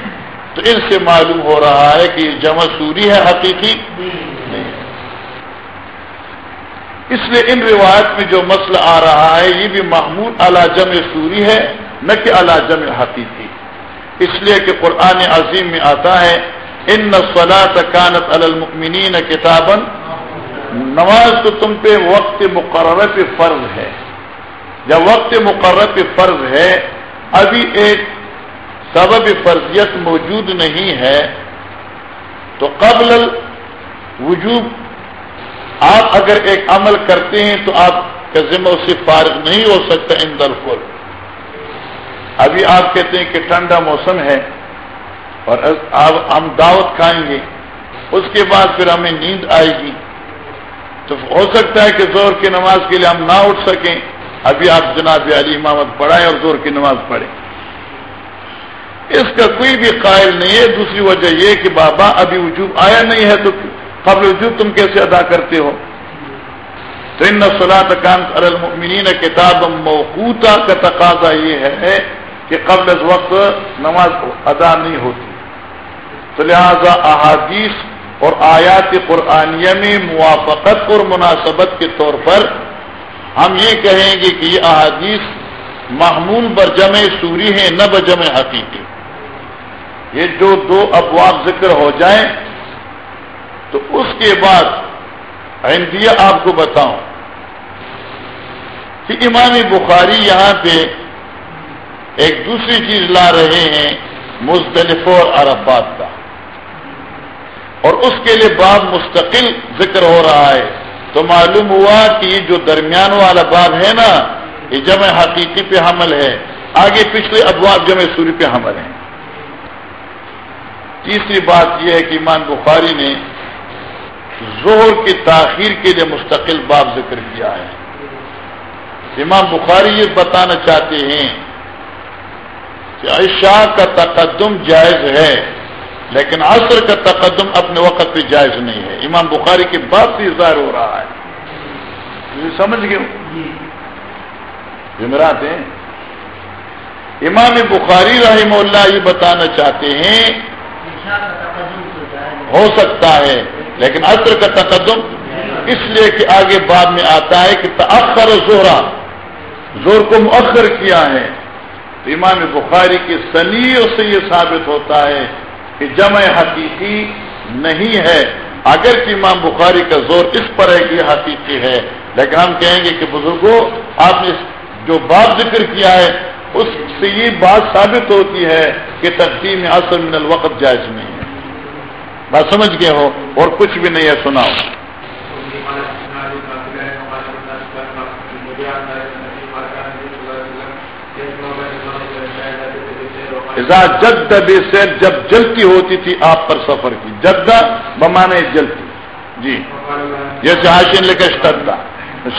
تو اس سے معلوم ہو رہا ہے کہ جمع سوری ہے، حقیقی نہیں۔ اس لیے ان روایت میں جو مسئلہ آ رہا ہے، یہ بھی محمود اعلی جمع سوری ہے، نہ کہ اعلی جمع حقیقی۔ اس لیے کہ قرآن عظیم میں آتا ہے ان نسلا کانت المنی کتابن نماز تو تم پہ وقت مقرر پہ فرض ہے۔ جب وقت مقرر پہ فرض ہے، ابھی ایک سبب فرضیت موجود نہیں ہے، تو قبل وجوب آپ اگر ایک عمل کرتے ہیں تو آپ کا ذمہ سے فارغ نہیں ہو سکتا ان درفل ابھی آپ کہتے ہیں کہ ٹھنڈا موسم ہے اور اب ہم دعوت کھائیں گے۔ اس کے بعد پھر ہمیں نیند آئے گی۔ تو ہو سکتا ہے کہ زور کی نماز کے لیے ہم نہ اٹھ سکیں۔ ابھی آپ جناب علی امامت پڑھائیں اور زور کی نماز پڑھیں۔ اس کا کوئی بھی قائل نہیں ہے۔ دوسری وجہ یہ کہ بابا ابھی وجوب آیا نہیں ہے تو قبل وجوب تم کیسے ادا کرتے ہو؟ تو ان نسلات المؤمنین کتاب موقوتا کا تقاضا یہ ہے کہ قبل از وقت نماز ادا نہیں ہوتی۔ تو لہذا احادیث اور آیات قرآنیہ میں موافقت اور مناسبت کے طور پر ہم یہ کہیں گے کہ یہ احادیث محمول برجم سوری ہیں، نہ بجم حقیقی۔ یہ جو دو ابواب ذکر ہو جائیں۔ تو اس کے بعد اندیا آپ کو بتاؤں کہ امام بخاری یہاں پہ ایک دوسری چیز لا رہے ہیں مزدلف اور عرفات کا۔ اور اس کے لیے باب مستقل ذکر ہو رہا ہے۔ تو معلوم ہوا کہ یہ جو درمیان والا باب ہے نا، یہ جمع حقیقی پہ حمل ہے۔ آگے پچھلے ابواب جمع سوری پہ حمل ہے تیسری بات یہ ہے کہ ایمان بخاری نے زہر کی تاخیر کے لیے مستقل باب ذکر کیا ہے۔ امام بخاری یہ بتانا چاہتے ہیں عشاء کا تقدم جائز ہے لیکن عصر کا تقدم اپنے وقت پہ جائز نہیں ہے۔ امام بخاری کی بات سے ظاہر ہو رہا ہے۔ سمجھ گئے جمعرات ہیں۔ امام بخاری رحم اللہ یہ بتانا چاہتے ہیں ہو سکتا ہے لیکن عصر کا تقدم اس لیے کہ آگے بعد میں آتا ہے کہ تأخر و زہرا زور کو مؤخر کیا ہے۔ امام بخاری کی سنیوں سے یہ ثابت ہوتا ہے کہ جمع حقیقی نہیں ہے۔ اگر کہ امام بخاری کا زور اس پر ہے کہ یہ حقیقی ہے، لیکن ہم کہیں گے کہ بزرگوں، آپ نے جو بات ذکر کیا ہے، اس سے یہ بات ثابت ہوتی ہے کہ تقسیم اصل من الوقت جائز نہیں ہے۔ بات سمجھ گئے ہو؟ اور کچھ بھی نہیں ہے، سناؤ۔ جد بے سیر جب جلتی ہوتی تھی آپ پر سفر کی جدہ بمانے جلتی۔ جی۔ یہ چاہشن لے کے شدہ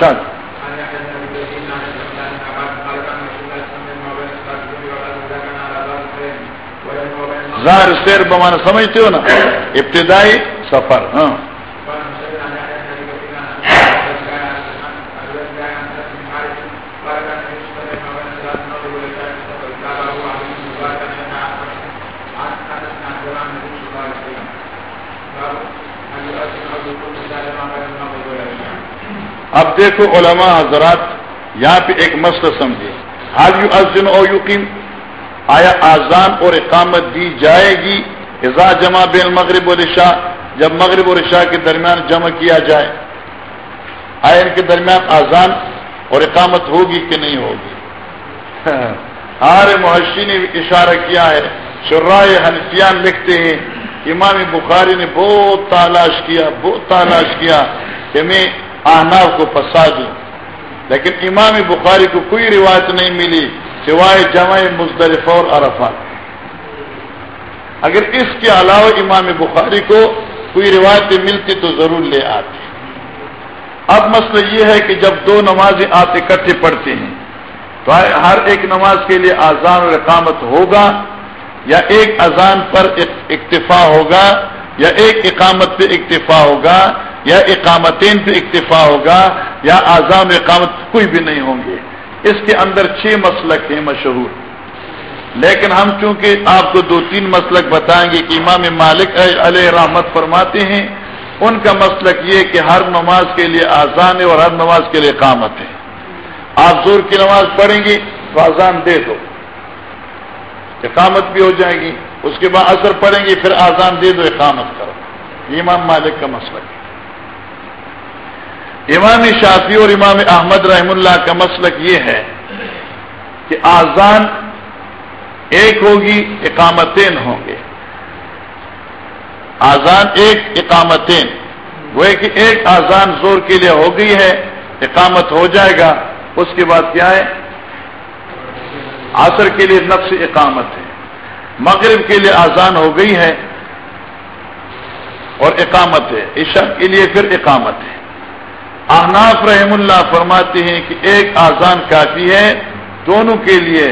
شد ظاہر سیر بمانا سمجھتے ہو نا؟ ابتدائی سفر۔ ہاں۔ اب دیکھو علماء حضرات، یہاں پہ ایک مسئلہ سمجھے۔ حال یو ازن او یقین آیا آزان اور اقامت دی جائے گی؟ ازا جمع بین مغرب و رشا جب مغرب و رشا کے درمیان جمع کیا جائے۔ آیا ان کے درمیان آزان اور اقامت ہوگی کہ نہیں ہوگی؟ ہر محشی نے اشارہ کیا ہے۔ شرائے حنفیان لکھتے ہیں۔ امام بخاری نے بہت تلاش کیا، بہت تلاش کیا کہ میں آناف کو پسا دوں لیکن امام بخاری کو کوئی روایت نہیں ملی سوائے جمع مزدلف اور عرفات۔ اگر اس کے علاوہ امام بخاری کو کوئی روایت ملتی تو ضرور لے آتے۔ اب مسئلہ یہ ہے کہ جب دو نمازیں آتے اکٹھے پڑھتے ہیں، تو ہر ایک نماز کے لیے آزان اور اقامت ہوگا یا ایک اذان پر اکتفا ہوگا یا ایک اقامت پہ اکتفا ہوگا یا اقامتین پہ اکتفا ہوگا یا آزام اقامت کوئی بھی نہیں ہوں گے۔ اس کے اندر چھ مسلک ہیں مشہور۔ لیکن ہم چونکہ آپ کو دو تین مسلک بتائیں گے کہ امام مالک علیہ رحمت فرماتے ہیں، ان کا مسلک یہ کہ ہر نماز کے لیے آزان ہے اور ہر نماز کے لیے اقامت ہے۔ آپ زور کی نماز پڑھیں گی تو آزان دے دو۔ اقامت بھی ہو جائے گی، اس کے بعد اثر پڑیں گی پھر آزان دے دو، اقامت کرو۔ امام مالک کا مسلک۔ ہے امام شافی اور امام احمد رحم اللہ کا مسلک یہ ہے کہ آزان ایک ہوگی، اقامتین ہوں گے۔ آزان ایک، اقامتین۔ وہ کہ ایک آزان زور کے لیے ہو گئی ہے، اقامت ہو جائے گا۔ اس کے بعد کیا ہے؟ آسر کے لیے نفس اقامت ہے۔ مغرب کے لیے آزان ہو گئی ہے اور اقامت ہے۔ عشاء کے لیے پھر اقامت ہے۔ احناف رحم اللہ فرماتے ہیں کہ ایک آزان کافی ہے، دونوں کے لیے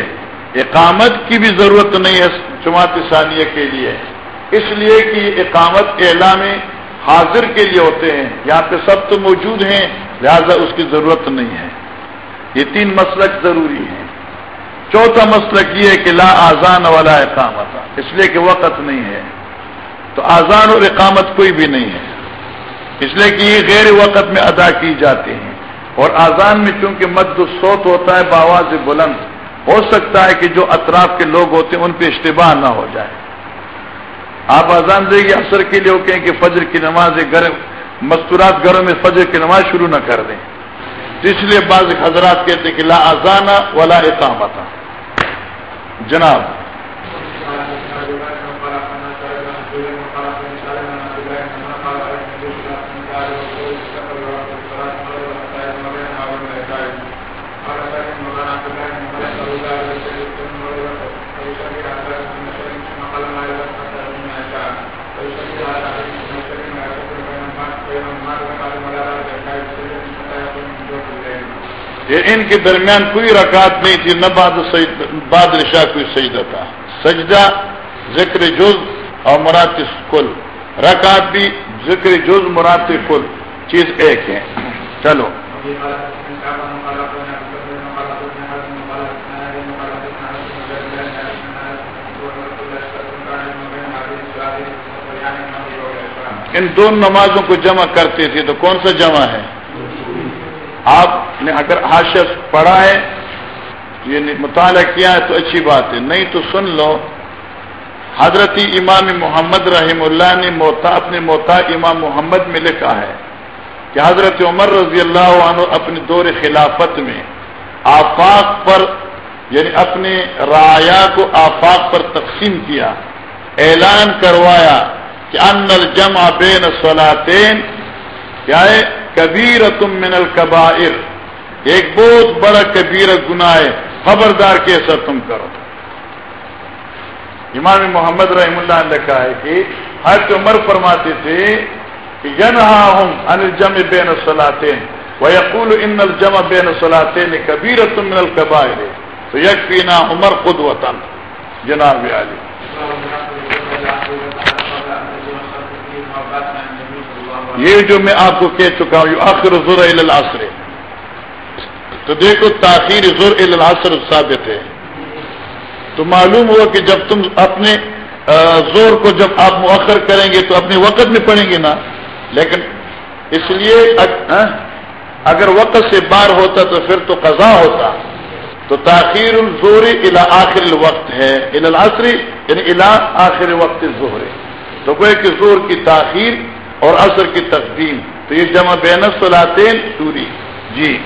اقامت کی بھی ضرورت نہیں ہے، جماعت ثانیہ کے لیے۔ اس لیے کہ اقامت اعلام حاضر کے لیے ہوتے ہیں، یہاں پہ سب تو موجود ہیں، لہذا اس کی ضرورت نہیں ہے۔ یہ تین مسلک ضروری ہیں۔ چوتھا مسلک یہ ہے کہ لا آزان والا اقامت۔ اس لیے کہ وقت نہیں ہے۔ تو آزان اور اقامت کوئی بھی نہیں ہے۔ اس لیے کہ یہ غیر وقت میں ادا کی جاتی ہیں۔ اور آزان میں چونکہ مد سوت ہوتا ہے، باواز بلند، ہو سکتا ہے کہ جو اطراف کے لوگ ہوتے ہیں، ان پہ اشتباہ نہ ہو جائے۔ آپ آزان دیں گے اثر کے لیے کہیں کہ فجر کی نماز گھر مستورات گھروں میں فجر کی نماز شروع نہ کر دیں۔ اس لیے بعض حضرات کہتے ہیں کہ لا آزانہ ولا اقامت۔ جناب ان کے درمیان کوئی رکعت نہیں تھی، نہ بعد رشا کوئی سجدہ تھا۔ سجدہ ذکر جز اور مرات کل۔ رکعت بھی ذکر جز مرات کل۔ چیز ایک ہے۔ چلو۔ ان دونوں نمازوں کو جمع کرتے تھے تو کون سا جمع ہے؟ آپ نے اگر حاشر پڑھا ہے یہ مطالعہ کیا ہے، تو اچھی بات ہے۔ نہیں تو سن لو، حضرت امام محمد رحم اللہ نے موتا، اپنے موتا امام محمد میں لکھا ہے کہ حضرت عمر رضی اللہ عنہ اپنے دور خلافت میں آفاق پر یعنی اپنے رایا کو آفاق پر تقسیم کیا، اعلان کروایا کہ ان الجمع بین سولاتین کیا ہے؟ کبیر تم من القبائر ایک بہت بڑا کبیر گناہ ہے۔ خبردار کیسا تم کرو۔ امام محمد رحم اللہ نے لکھا ہے کہ ہر عمر فرماتے تھے کہ ینہا ہوں ان الجم بین الصلاطین و ان الجم بین الصلاطین کبیر تم من القبائر تو یکفینا عمر خود وطن جناب علی۔ یہ جو میں آپ کو کہہ چکا ہوں آخر زور العصر. تو دیکھو، تاخیر زور العصر ثابت ہے۔ تو معلوم ہوا کہ جب تم اپنے زور کو جب آپ مؤخر کریں گے تو اپنے وقت میں پڑھیں گے نا۔ لیکن اس لیے اگر وقت سے بار ہوتا تو پھر تو قضا ہوتا۔ تو تاخیر الزور الا آخر الوقت ہے العصر یعنی الا آخر وقت زہر تو کوئی کہ زور کی تاخیر اور اثر کی تقدیم۔ تو یہ جمع بین سلاطین سوری جی۔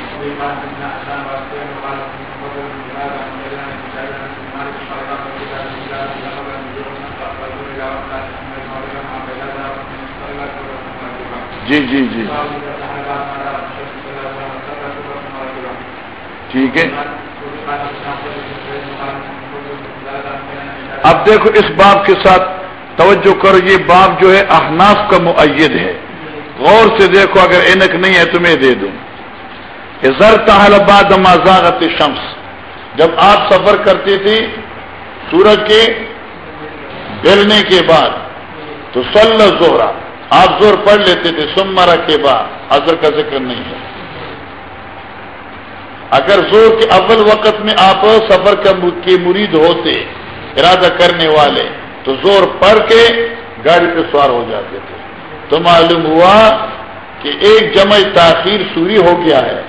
جی جی جی۔ ٹھیک ہے۔ اب دیکھو اس باب کے ساتھ توجہ کرو، یہ باب جو ہے احناف کا معید ہے۔ غور سے دیکھو، اگر اینک نہیں ہے تو میں دے دوں۔ زر باد مذاغت شمس جب آپ سفر کرتی تھی سورج کے ڈلنے کے بعد، تو سل زہرا آپ زور پڑھ لیتے تھے سمرا کے بعد اثر کا ذکر نہیں ہے۔ اگر زور کے اول وقت میں آپ سفر کے مرید ہوتے، ارادہ کرنے والے تو زور پڑ کے گاڑی پہ سوار ہو جاتے تھے۔ تو معلوم ہوا کہ ایک جمع تاخیر سوری ہو گیا ہے۔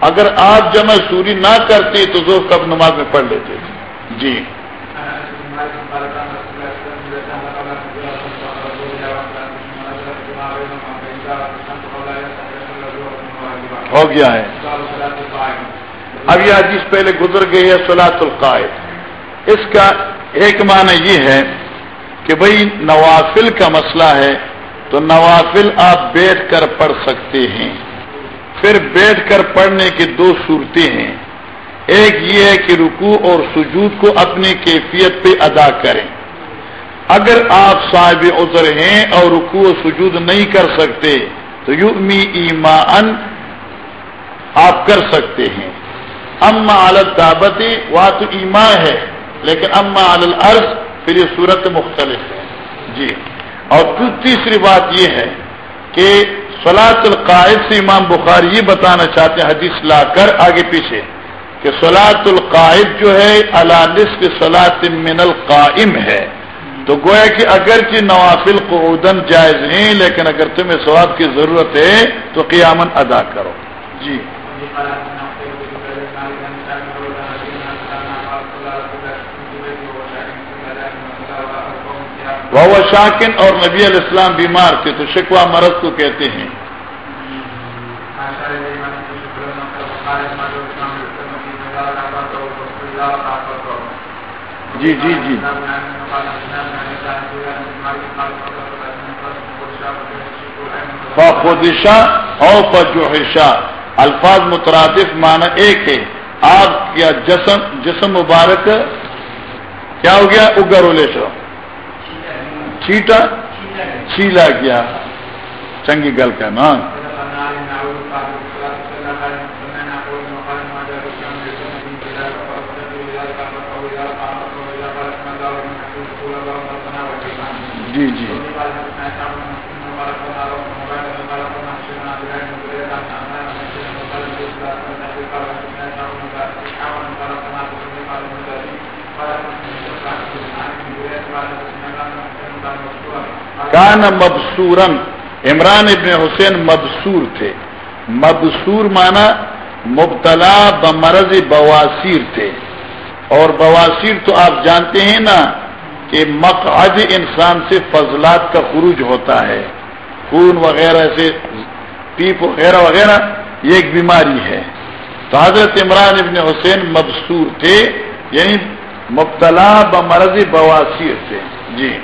اگر آپ جمع سوری نہ کرتے تو زور کب نماز میں پڑھ لیتے تھے۔ جی۔ ہو گیا ہے۔ اب یہ حدیث پہلے گزر گئی ہے سلاط القائد اس کا ایک معنی یہ ہے کہ بھائی نوافل کا مسئلہ ہے تو نوافل آپ بیٹھ کر پڑھ سکتے ہیں۔ پھر بیٹھ کر پڑھنے کی دو صورتیں ہیں۔ ایک یہ ہے کہ رکوع اور سجود کو اپنی کیفیت پہ ادا کریں۔ اگر آپ صاحب عذر ہیں اور رکوع و سجود نہیں کر سکتے تو یو می ایمان آپ کر سکتے ہیں۔ اما عالت دعوتی وہ تو ایما ہے، لیکن اما العرض پھر یہ صورت مختلف ہے۔ جی۔ اور تیسری بات یہ ہے کہ سلاط القائد سے امام بخاری یہ بتانا چاہتے ہیں، حدیث لا کر آگے پیچھے، کہ سلاط القائد جو ہے اللہ نصف سلاط من القائم ہے۔ تو گویا کہ اگرچہ نوافل کو ادن جائز ہیں، لیکن اگر تمہیں ثواب کی ضرورت ہے، تو قیامن ادا کرو۔ جی۔ وہ شاکن اور نبی علیہ السلام بیمار تھے تو شکوا مرض کو کہتے ہیں۔ جی جی جی۔ خودشا اور پجوحشا الفاظ مترادف معنی ایک ہے۔ آپ کیا جسم جسم مبارک، کیا ہو گیا؟ اگر لے سو چھیٹا چھیلا گیا۔ چنگی گل کا نا جی جی۔ کان مبسورن عمران ابن حسین مبسور تھے. مبسور مانا مبتلا بمرض بواسیر تھے. اور بواسیر تو آپ جانتے ہیں نا کہ مقعد انسان سے فضلات کا خروج ہوتا ہے. خون وغیرہ سے پیپ وغیرہ وغیرہ یہ ایک بیماری ہے. تو حضرت عمران ابن حسین مبسور تھے یعنی مبتلا بمرض بواسیر تھے. جی۔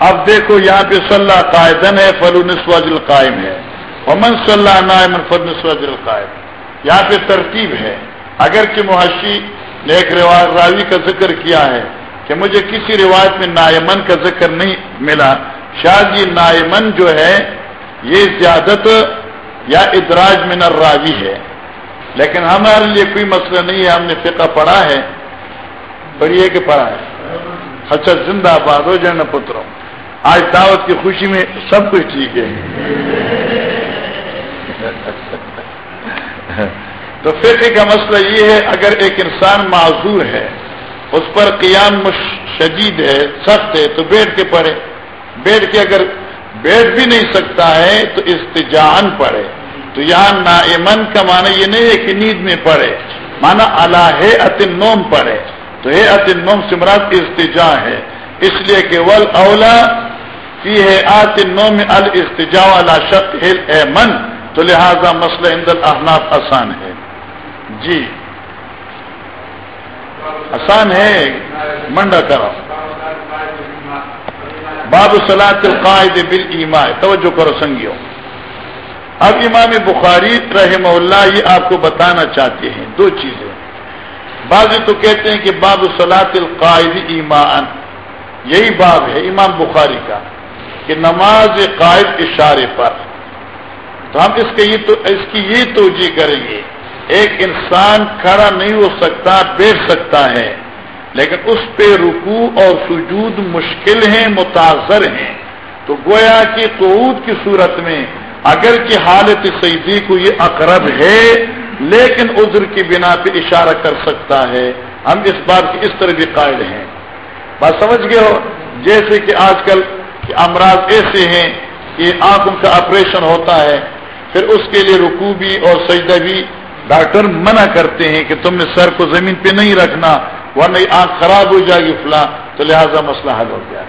اب دیکھو یہاں پہ صلاح قائدن ہے فلون سوج القائم ہے۔ امن صلی اللہ فلن القائم۔ یہاں پہ ترتیب ہے۔ اگر کہ محشی نے ایک راوی کا ذکر کیا ہے کہ مجھے کسی روایت میں نائمن کا ذکر نہیں ملا۔ شاید یہ نائمن جو ہے، یہ زیادت یا ادراج من الراوی ہے۔ لیکن ہمارے لیے کوئی مسئلہ نہیں ہے، ہم نے فقہ پڑھا ہے۔ پڑھیے کہ پڑھا ہے۔ اچھا زندہ آباد ہو جانا پتروں۔ آج دعوت کی خوشی میں سب کچھ ٹھیک ہے۔ تو فقہ کا مسئلہ یہ ہے، اگر ایک انسان معذور ہے، اس پر قیام شدید ہے، سخت ہے، تو بیٹھ کے پڑھے۔ بیٹھ کے اگر بیٹھ بھی نہیں سکتا ہے، تو استجان پڑھے۔ تو یہاں نائمن کا معنی یہ نہیں ہے کہ نیند میں پڑھے۔ مانا اللہ ہے نوم پڑھے۔ تو ہے اتن نوم سمراج کی استجا ہے۔ اس لیے کہ ول اولا فی ہے آت نوم الستجا والا شک ہل اے من، تو لہذا مسئلہ اندر احناف آسان ہے۔ جی۔ آسان ہے۔ منڈا کرو۔ باب سلاط القاعد بل توجہ کرو سنگیو اب امام بخاری رحم اللہ یہ آپ کو بتانا چاہتے ہیں۔ دو چیزیں۔ بعض تو کہتے ہیں کہ باب سلاط القاعد ایمان یہی باب ہے، امام بخاری کا۔ کہ نماز قائد اشارے پر۔ تو ہم اس کے یہ تو اس کی یہ توجہ کریں گے۔ ایک انسان کھڑا نہیں ہو سکتا، بیٹھ سکتا ہے، لیکن اس پہ رکوع اور سجود مشکل ہیں، متاثر ہیں۔ تو گویا کی قعود کی صورت میں اگر کی حالت سعیدی کو یہ اقرب ہے، لیکن عذر کی بنا پہ اشارہ کر سکتا ہے۔ ہم اس بات کی اس طرح بھی قائل ہیں۔ بات سمجھ گئے ہو؟ جیسے کہ آج کل امراض ایسے ہیں کہ آنکھ ان کا آپریشن ہوتا ہے، پھر اس کے لیے رکوع بھی اور سجدہ بھی ڈاکٹر منع کرتے ہیں کہ تم نے سر کو زمین پہ نہیں رکھنا، ورنہ آنکھ خراب ہو جائے گی فلاں، تو لہذا مسئلہ حل ہو گیا۔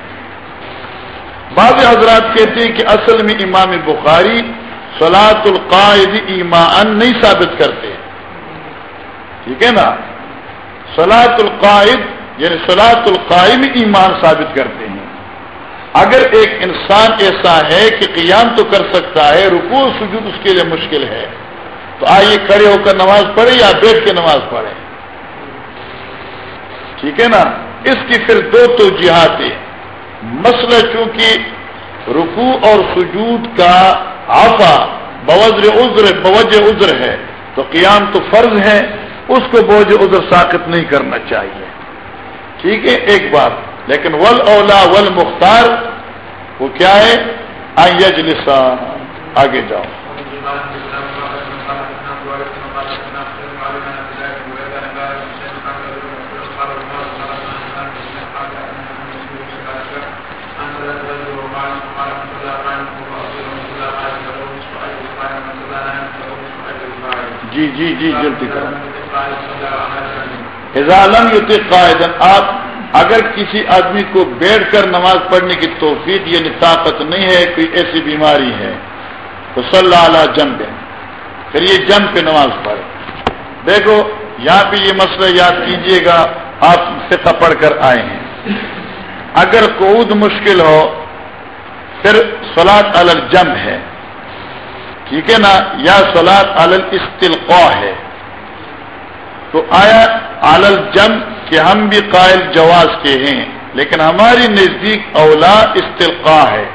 بعض حضرات کہتے ہیں کہ اصل میں امام بخاری سلاط القاعد ایمان نہیں ثابت کرتے۔ ٹھیک ہے نا؟ سلاط القاعد یعنی سلاط القائم ایمان ثابت کرتے ہیں۔ اگر ایک انسان ایسا ہے کہ قیام تو کر سکتا ہے رکو سجود اس کے لیے مشکل ہے۔ تو آئیے کھڑے ہو کر نماز پڑھے یا بیٹھ کے نماز پڑھے ٹھیک ہے نا؟ اس کی پھر دو تو مسئلہ چونکہ رکو اور سجود کا آفا بوجر عذر، بوجہ عذر ہے، تو قیام تو فرض ہے۔ اس کو بوجھ عذر ساقت نہیں کرنا چاہیے۔ ٹھیک ہے؟ ایک بات۔ لیکن ول اولا ول مختار، وہ کیا ہے؟ آئیجلسا آگے جاؤ۔ جی جی جی جلدی کرو۔ حضالم یوتی قائدن آپ اگر کسی آدمی کو بیٹھ کر نماز پڑھنے کی توفیق یعنی طاقت نہیں ہے، کوئی ایسی بیماری ہے، تو صلی اللہ علیہ جم دیں پھر یہ جم پہ نماز پڑھے دیکھو، یہاں پہ یہ مسئلہ یاد کیجیے گا، آپ فقہ پڑھ کر آئے ہیں۔ اگر قعود مشکل ہو، پھر سلاد الجم ہے۔ ٹھیک ہے نا؟ یا سلاد استلقا ہے۔ تو آیا عالل جم کہ ہم بھی قائل جواز کے ہیں، لیکن ہماری نزدیک اولا استلقا ہے۔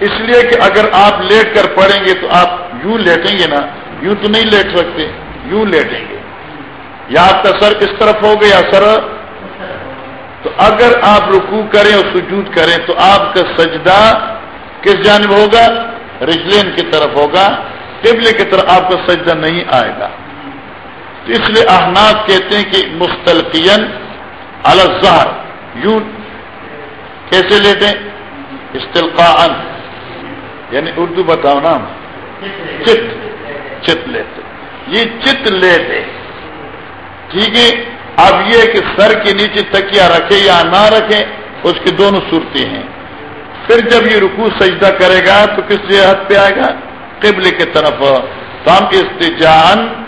اس لیے کہ اگر آپ لیٹ کر پڑیں گے تو آپ یوں لیٹیں گے نا، یوں تو نہیں لیٹ سکتے، یوں لیٹیں گے۔ یا آپ کا سر اس طرف ہوگا یا سر؟ تو اگر آپ رکو کریں اور سجود کریں تو آپ کا سجدہ کس جانب ہوگا؟ رجلین کی طرف ہوگا، قبلے کی طرف آپ کا سجدہ نہیں آئے گا۔ تو اس لیے احناف کہتے ہیں کہ مستلقین الزہر یوں کیسے لیتے استلقا یعنی اردو بتاؤ نا چت چت لیتے۔ یہ چت لیتے۔ ٹھیک ہے؟ اب یہ کہ سر کے نیچے تکیا رکھے یا نہ رکھے، اس کی دونوں صورتیں ہیں۔ پھر جب یہ رکو سجدہ کرے گا تو کس حد پہ آئے گا؟ قبل کی طرف۔ تو ہم استجان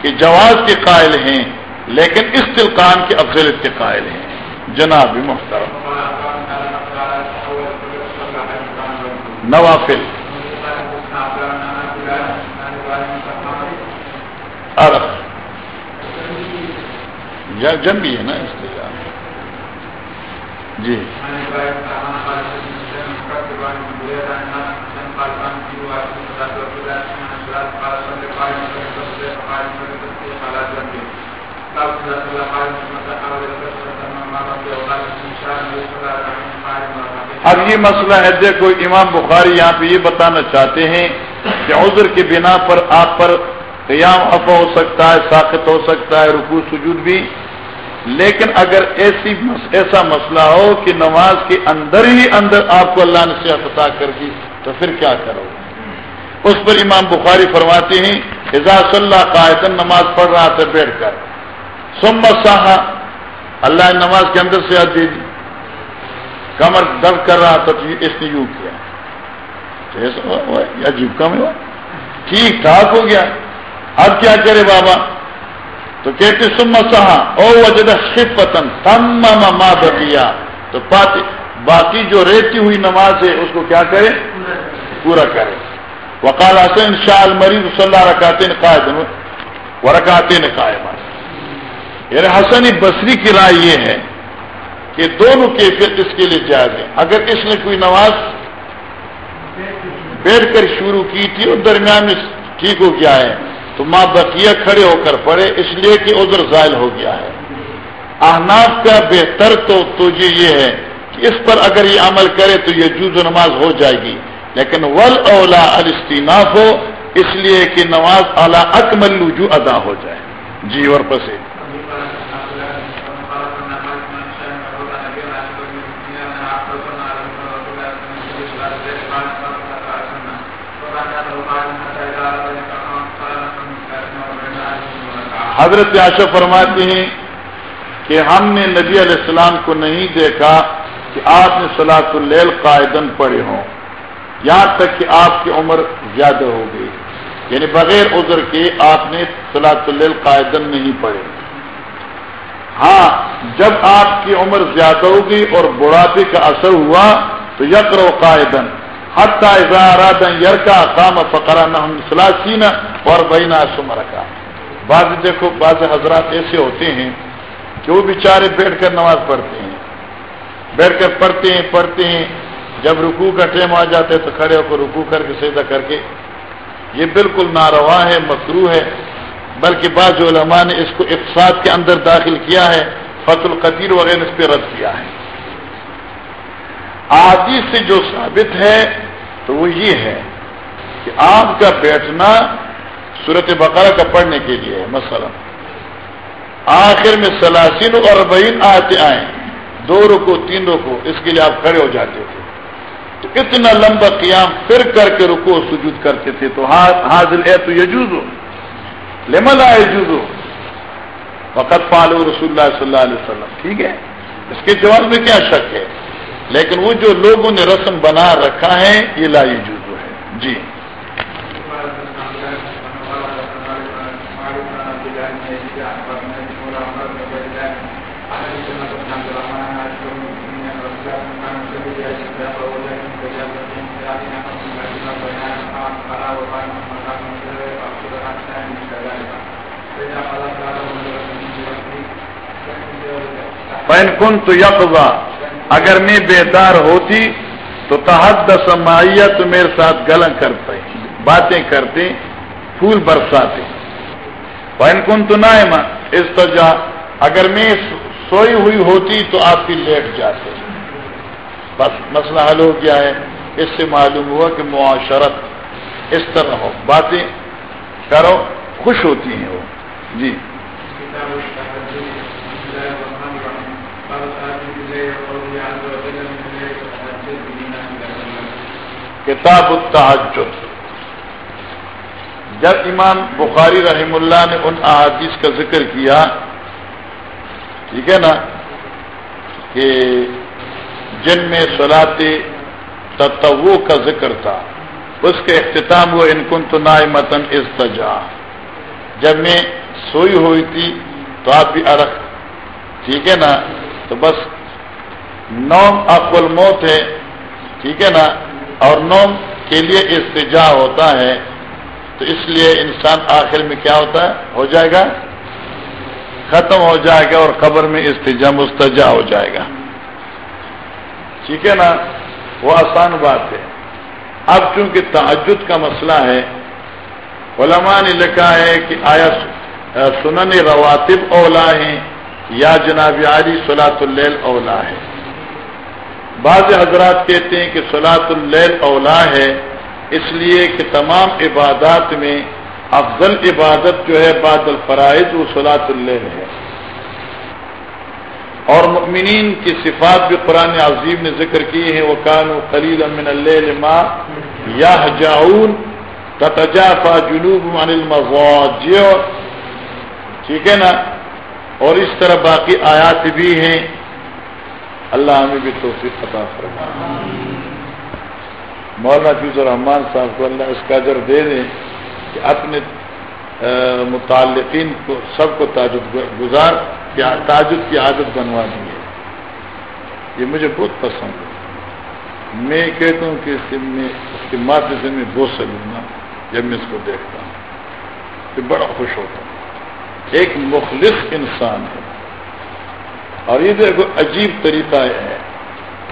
کے جواز کے قائل ہیں، لیکن اس تلقان کے افضلت کے قائل ہیں۔ جناب محترم، نوافل۔ عرب۔ یا جن بھی ہے نا استجان جی۔ اب یہ مسئلہ ہے، دیکھو، امام بخاری یہاں پہ یہ بتانا چاہتے ہیں کہ عذر کی بنا پر آپ پر قیام افا ہو سکتا ہے، ساخت ہو سکتا ہے رکو سجود بھی۔ لیکن اگر ایسی ایسا مسئلہ ہو کہ نماز کے اندر ہی اندر آپ کو اللہ نے سے عطا کر دی، تو پھر کیا کرو؟ اس پر امام بخاری فرماتے ہیں اعزاز اللہ قائدن نماز پڑھ رہا تھا، بیٹھ کر۔ سم سہا اللہ نے نماز کے اندر سے دے دی۔ کمر درد کر رہا تھا اس نے یوں کیا۔ عجیب کم ہوا۔ ٹھیک ٹھاک ہو گیا۔ اب کیا کرے بابا؟ تو کہتے سما سہا او وجد شفتن تم ماں بکیا تو پاتے، باقی جو رہتی ہوئی نماز ہے، اس کو کیا کرے؟ پورا کرے۔ وکال حسن شاہ المریض صلی اللہ رکاتے قائد وہ رکاتے قائم یعنی حسن بصری کی رائے یہ ہے کہ دونوں کیفیت اس کے لیے جائز ہے اگر اس نے کوئی نماز بیٹھ کر شروع کی تھی اور درمیان میں ٹھیک ہو گیا ہے، تو ماں بقیہ کھڑے ہو کر پڑے اس لیے کہ ادھر زائل ہو گیا ہے۔ احناف کا بہتر تو تجھے یہ ہے کہ اس پر اگر یہ عمل کرے تو یہ جوز و نماز ہو جائے گی۔ لیکن ول اولا الستیناف ہو، اس لیے کہ نماز اعلی اکمل رجوع ادا ہو جائے۔ جی اور پسے۔ حضرت عاشق فرماتے ہیں کہ ہم نے نبی علیہ السلام کو نہیں دیکھا کہ آپ نے سلاۃ اللیل قائدن پڑے ہوں۔ یہاں تک کہ آپ کی عمر زیادہ ہو گئی۔ یعنی بغیر عذر کے آپ نے سلاۃ اللیل قائدن نہیں پڑے ہاں جب آپ کی عمر زیادہ ہوگی اور بڑھاپے کا اثر ہوا تو یکر و قائدن حتہ اظہارات یرکا کام فقرا نہ سلاسین اور بینا سمر کا بعض دیکھو، بعض حضرات ایسے ہوتے ہیں کہ وہ بیچارے بیٹھ کر نماز پڑھتے ہیں۔ بیٹھ کر پڑھتے ہیں پڑھتے ہیں۔ جب رکوع کا ٹائم آ جاتے تو کھڑے ہو کر رکوع کر کے سیدھا کر کے، یہ بالکل ناروا ہے مکرو ہے، بلکہ بعض علماء نے اس کو افساد کے اندر داخل کیا ہے فت القطیر وغیرہ اس پہ رد کیا ہے۔ آدی سے جو ثابت ہے تو وہ یہ ہے کہ آپ کا بیٹھنا صورت بقرہ کا پڑھنے کے لیے ہے، مثلا۔ آخر میں سلاسین اور بین آتے آئیں، دو رکو تین رکو اس کے لیے آپ کھڑے ہو جاتے تھے اتنا لمبا قیام پھر کر کے رکو سجود کرتے تھے تو حاضر ہے تو یجوز ہو۔ لمل یجوز ہو؟ وقت پالو رسول اللہ صلی اللہ علیہ وسلم۔ ٹھیک ہے؟ اس کے جواب میں کیا شک ہے؟ لیکن وہ جو لوگوں نے رسم بنا رکھا ہے، یہ لا یجوز ہے۔ جی۔ پین کن تو یقا اگر میں بیدار ہوتی تو تحت تو میرے ساتھ گلن کرتے، باتیں کرتے، پھول برساتے۔ پین کن تو نہ اس طرح اگر میں سوئی ہوئی ہوتی تو آپ کی لیٹ جاتے۔ بس مسئلہ حل ہو گیا ہے۔ اس سے معلوم ہوا کہ معاشرت اس طرح ہو۔ باتیں کرو، خوش ہوتی ہیں وہ۔ جی۔ کتاب التحجد جب امام بخاری رحم اللہ نے ان احادیث کا ذکر کیا، ٹھیک ہے نا، کہ جن میں سلاط تتو کا ذکر تھا، اس کے اختتام وہ انکن تو نائ متن استجا جب میں سوئی ہوئی تھی تو آپ بھی ارخ ٹھیک ہے نا، تو بس نوم اقل موت ہے، ٹھیک ہے نا؟ اور نوم کے لیے استجا ہوتا ہے، تو اس لیے انسان آخر میں کیا ہوتا ہے؟ ہو جائے گا؟ ختم ہو جائے گا اور قبر میں استجا مستجا ہو جائے گا۔ ٹھیک ہے نا؟ وہ آسان بات ہے۔ اب چونکہ تعجد کا مسئلہ ہے، علماء نے لکھا ہے کہ آیا سنن رواتب اولا ہیں یا جناب علی سلاۃ اللیل اولا ہے بعض حضرات کہتے ہیں کہ سلاۃ اللیل اولا ہے، اس لیے کہ تمام عبادات میں افضل عبادت جو ہے بعد الفرائض وہ سلاۃ اللیل ہے۔ اور مؤمنین کی صفات بھی قرآن عظیم نے ذکر کی ہے وہ کان و خلیل امن اللہ یا جاؤن تجافا جنوب عن المضاجع۔ ٹھیک ہے نا؟ اور اس طرح باقی آیات بھی ہیں۔ اللہ ہمیں بھی توفیق عطا فرما مولانا فیض الرحمان صاحب کو اللہ اس کا در دے دیں کہ اپنے متعلقین کو، سب کو تاجد گزار تاجد کی عادت بنوا دی ہے۔ یہ مجھے بہت پسند ہے۔ میں کہتا ہوں کہ اس میں، اس کے ماتھے سے میں بہت لوں گا جب میں اس کو دیکھتا ہوں کہ بڑا خوش ہوتا ہوں۔ ایک مخلص انسان ہے۔ اور یہ دیکھو عجیب طریقہ ہے۔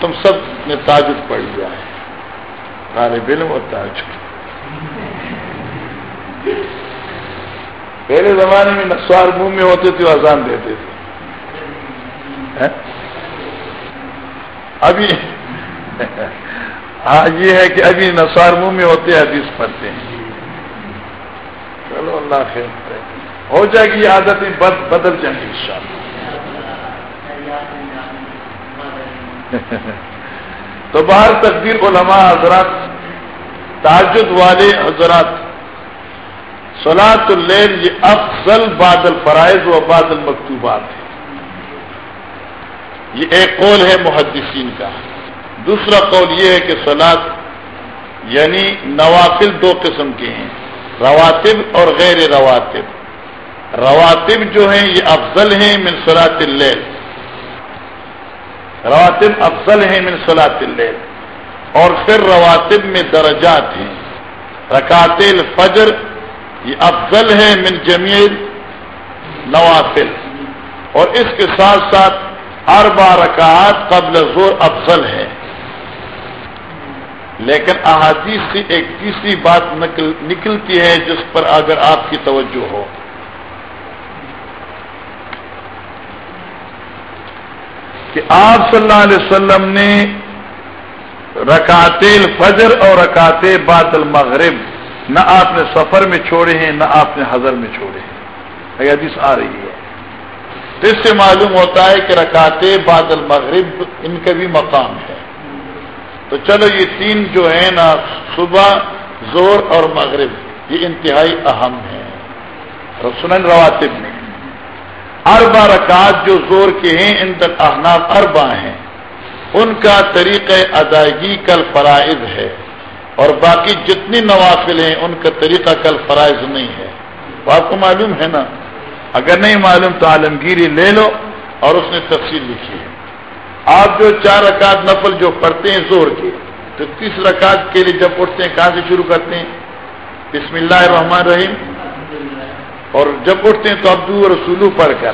تم سب نے تاجد پڑھ لیا ہے۔ طالب علم اور تاجد پہلے زمانے میں نسوار منہ میں ہوتے تھے اذان دیتے تھے۔ ہاں؟ ابھی ہاں یہ ہے کہ ابھی نسوار منہ میں ہوتے حدیث پڑھتے ہیں۔ چلو اللہ خیر۔ ہو جائے گی عادتیں بدل جائیں گی ان شاء اللہ تو باہر تقدیر علماء حضرات، تاجد والے حضرات سلاط اللیل یہ افضل بادل فرائض و بادل مکتوبات ہے یہ ایک قول ہے محدثین کا۔ دوسرا قول یہ ہے کہ سلاد یعنی نوافل دو قسم کے ہیں، رواتب اور غیر رواتب۔ رواتب جو ہیں یہ افضل ہیں من سلاط اللیل۔ رواتب افضل ہیں من صلاۃ اللیل اور پھر رواتب میں درجات ہیں۔ رکات الفجر یہ افضل ہے من جمیل نوافل۔ اور اس کے ساتھ ساتھ اربا رکعات قبل زور افضل ہے لیکن احادیث سے ایک تیسری بات نکلتی ہے جس پر اگر آپ کی توجہ ہو۔ کہ آپ صلی اللہ علیہ وسلم نے رکعت الفجر اور رکعت بعد المغرب نہ آپ نے سفر میں چھوڑے ہیں، نہ آپ نے حضر میں چھوڑے ہیں۔ حدیث آ رہی ہے۔ تو اس سے معلوم ہوتا ہے کہ رکعت بعد المغرب ان کا بھی مقام ہے۔ تو چلو، یہ تین جو ہیں نا، صبح زور اور مغرب، یہ انتہائی اہم ہے سنن رواتب میں۔ اربا رکعت جو زور کے ہیں، ان تک احناب اربا ہیں۔ ان کا طریقہ ادائیگی کل فرائض ہے۔ اور باقی جتنی نوافل ہیں، ان کا طریقہ کل فرائض نہیں ہے۔ وہ آپ کو معلوم ہے نا؟ اگر نہیں معلوم تو عالمگیری لے لو اور اس نے تفصیل لکھی ہے آپ جو چار رکعت نفل جو پڑھتے ہیں زور کے، تو تیس رکعت کے لیے جب اٹھتے ہیں، کہاں سے شروع کرتے ہیں؟ بسم اللہ الرحمن الرحیم۔ اور جب اٹھتے ہیں تو ابدو رسولو پڑھ کر۔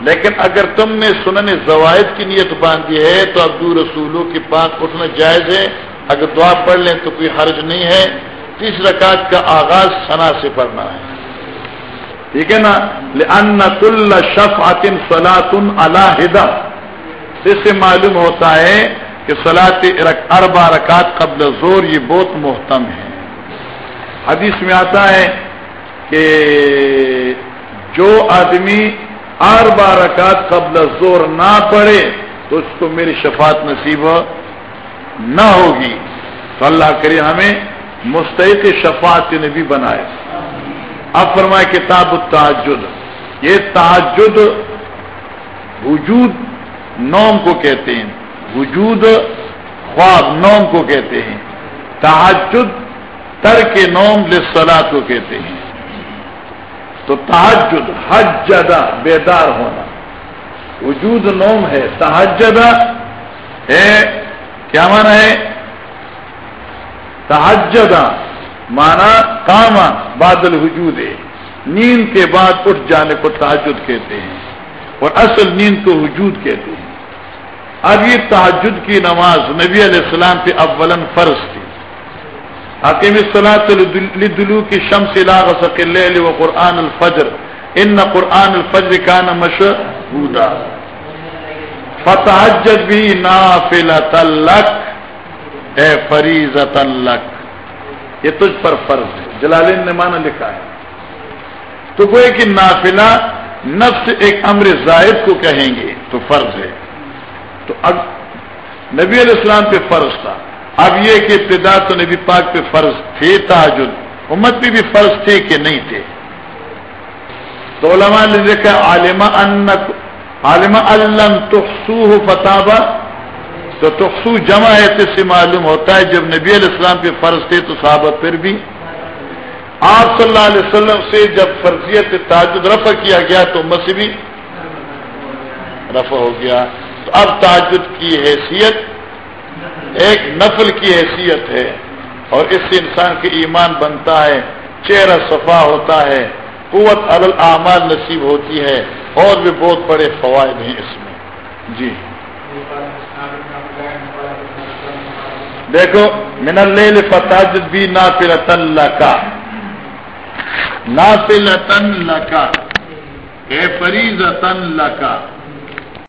لیکن اگر تم نے سنن زوائد کی نیت باندھی ہے تو ابدو رسولو کے پاس اٹھنا جائز ہے۔ اگر دعا پڑھ لیں تو کوئی حرج نہیں ہے۔ تیس رکعت کا آغاز سنا سے پڑھنا ہے۔ ٹھیک ہے نا؟ ان کل شف عطن سلاطن اللہ اس سے معلوم ہوتا ہے کہ سلاط اربا رکعت قبل زور یہ بہت محتم ہے۔ حدیث میں آتا ہے کہ جو آدمی اربا رکعت قبل زور نہ پڑے تو اس کو میری شفاعت نصیب نہ ہوگی۔ تو اللہ کرے ہمیں مستحق شفاعت نے بھی بنائے۔ اب فرمائے کتاب التحجد یہ تعجد وجود نوم کو کہتے ہیں۔ وجود خواب نوم کو کہتے ہیں۔ تحجد تر کے نوم لسلاد کو کہتے ہیں۔ تو تحجد حج جدہ بیدار ہونا۔ وجود نوم ہے تحجدہ ہے، کیا مانا ہے؟ تحجدہ مانا کاما بادل وجود ہے۔ نیند کے بعد اٹھ جانے کو تحجد کہتے ہیں۔ اور اصل نیند کو وجود کہتے ہیں۔ اب یہ تحجد کی نماز نبی علیہ السلام پہ اولن فرض تھی حکیم دلو کی شمس لاغل و قرآن الفجر. ان قرآن الفجر کا نمش فتحجد بھی نافل تلک اے فریض تلک یہ تجھ پر فرض ہے. جلالین نے مانا لکھا ہے. تو وہ کہ نافلہ نفس ایک امر زائد کو کہیں گے تو فرض ہے. تو اب نبی علیہ السلام پہ فرض تھا. اب یہ کہ ابتدا تو نبی پاک پہ فرض تھے تاجد امت پہ بھی فرض تھے کہ نہیں تھے۔ تو علماء نے دیکھا عالمہ عالمہ علم تخصو فتابہ تو تخصو جمع ہے تو سے معلوم ہوتا ہے، جب نبی علیہ السلام پہ فرض تھے تو صحابہ پھر بھی۔ آپ صلی اللہ علیہ وسلم سے جب فرضیت تاجد رفع کیا گیا تو امت سے بھی رفع ہو گیا۔ تو اب تعجد کی حیثیت ایک نفل کی حیثیت ہے اور اس سے انسان کے ایمان بنتا ہے، چہرہ صفا ہوتا ہے، قوت اعمال نصیب ہوتی ہے، اور بھی بہت بڑے فوائد ہیں اس میں۔ جی۔ دیکھو، من اللیل فتاجد بھی نافلتن لکا نافلتن لکا اے فریضتن لکا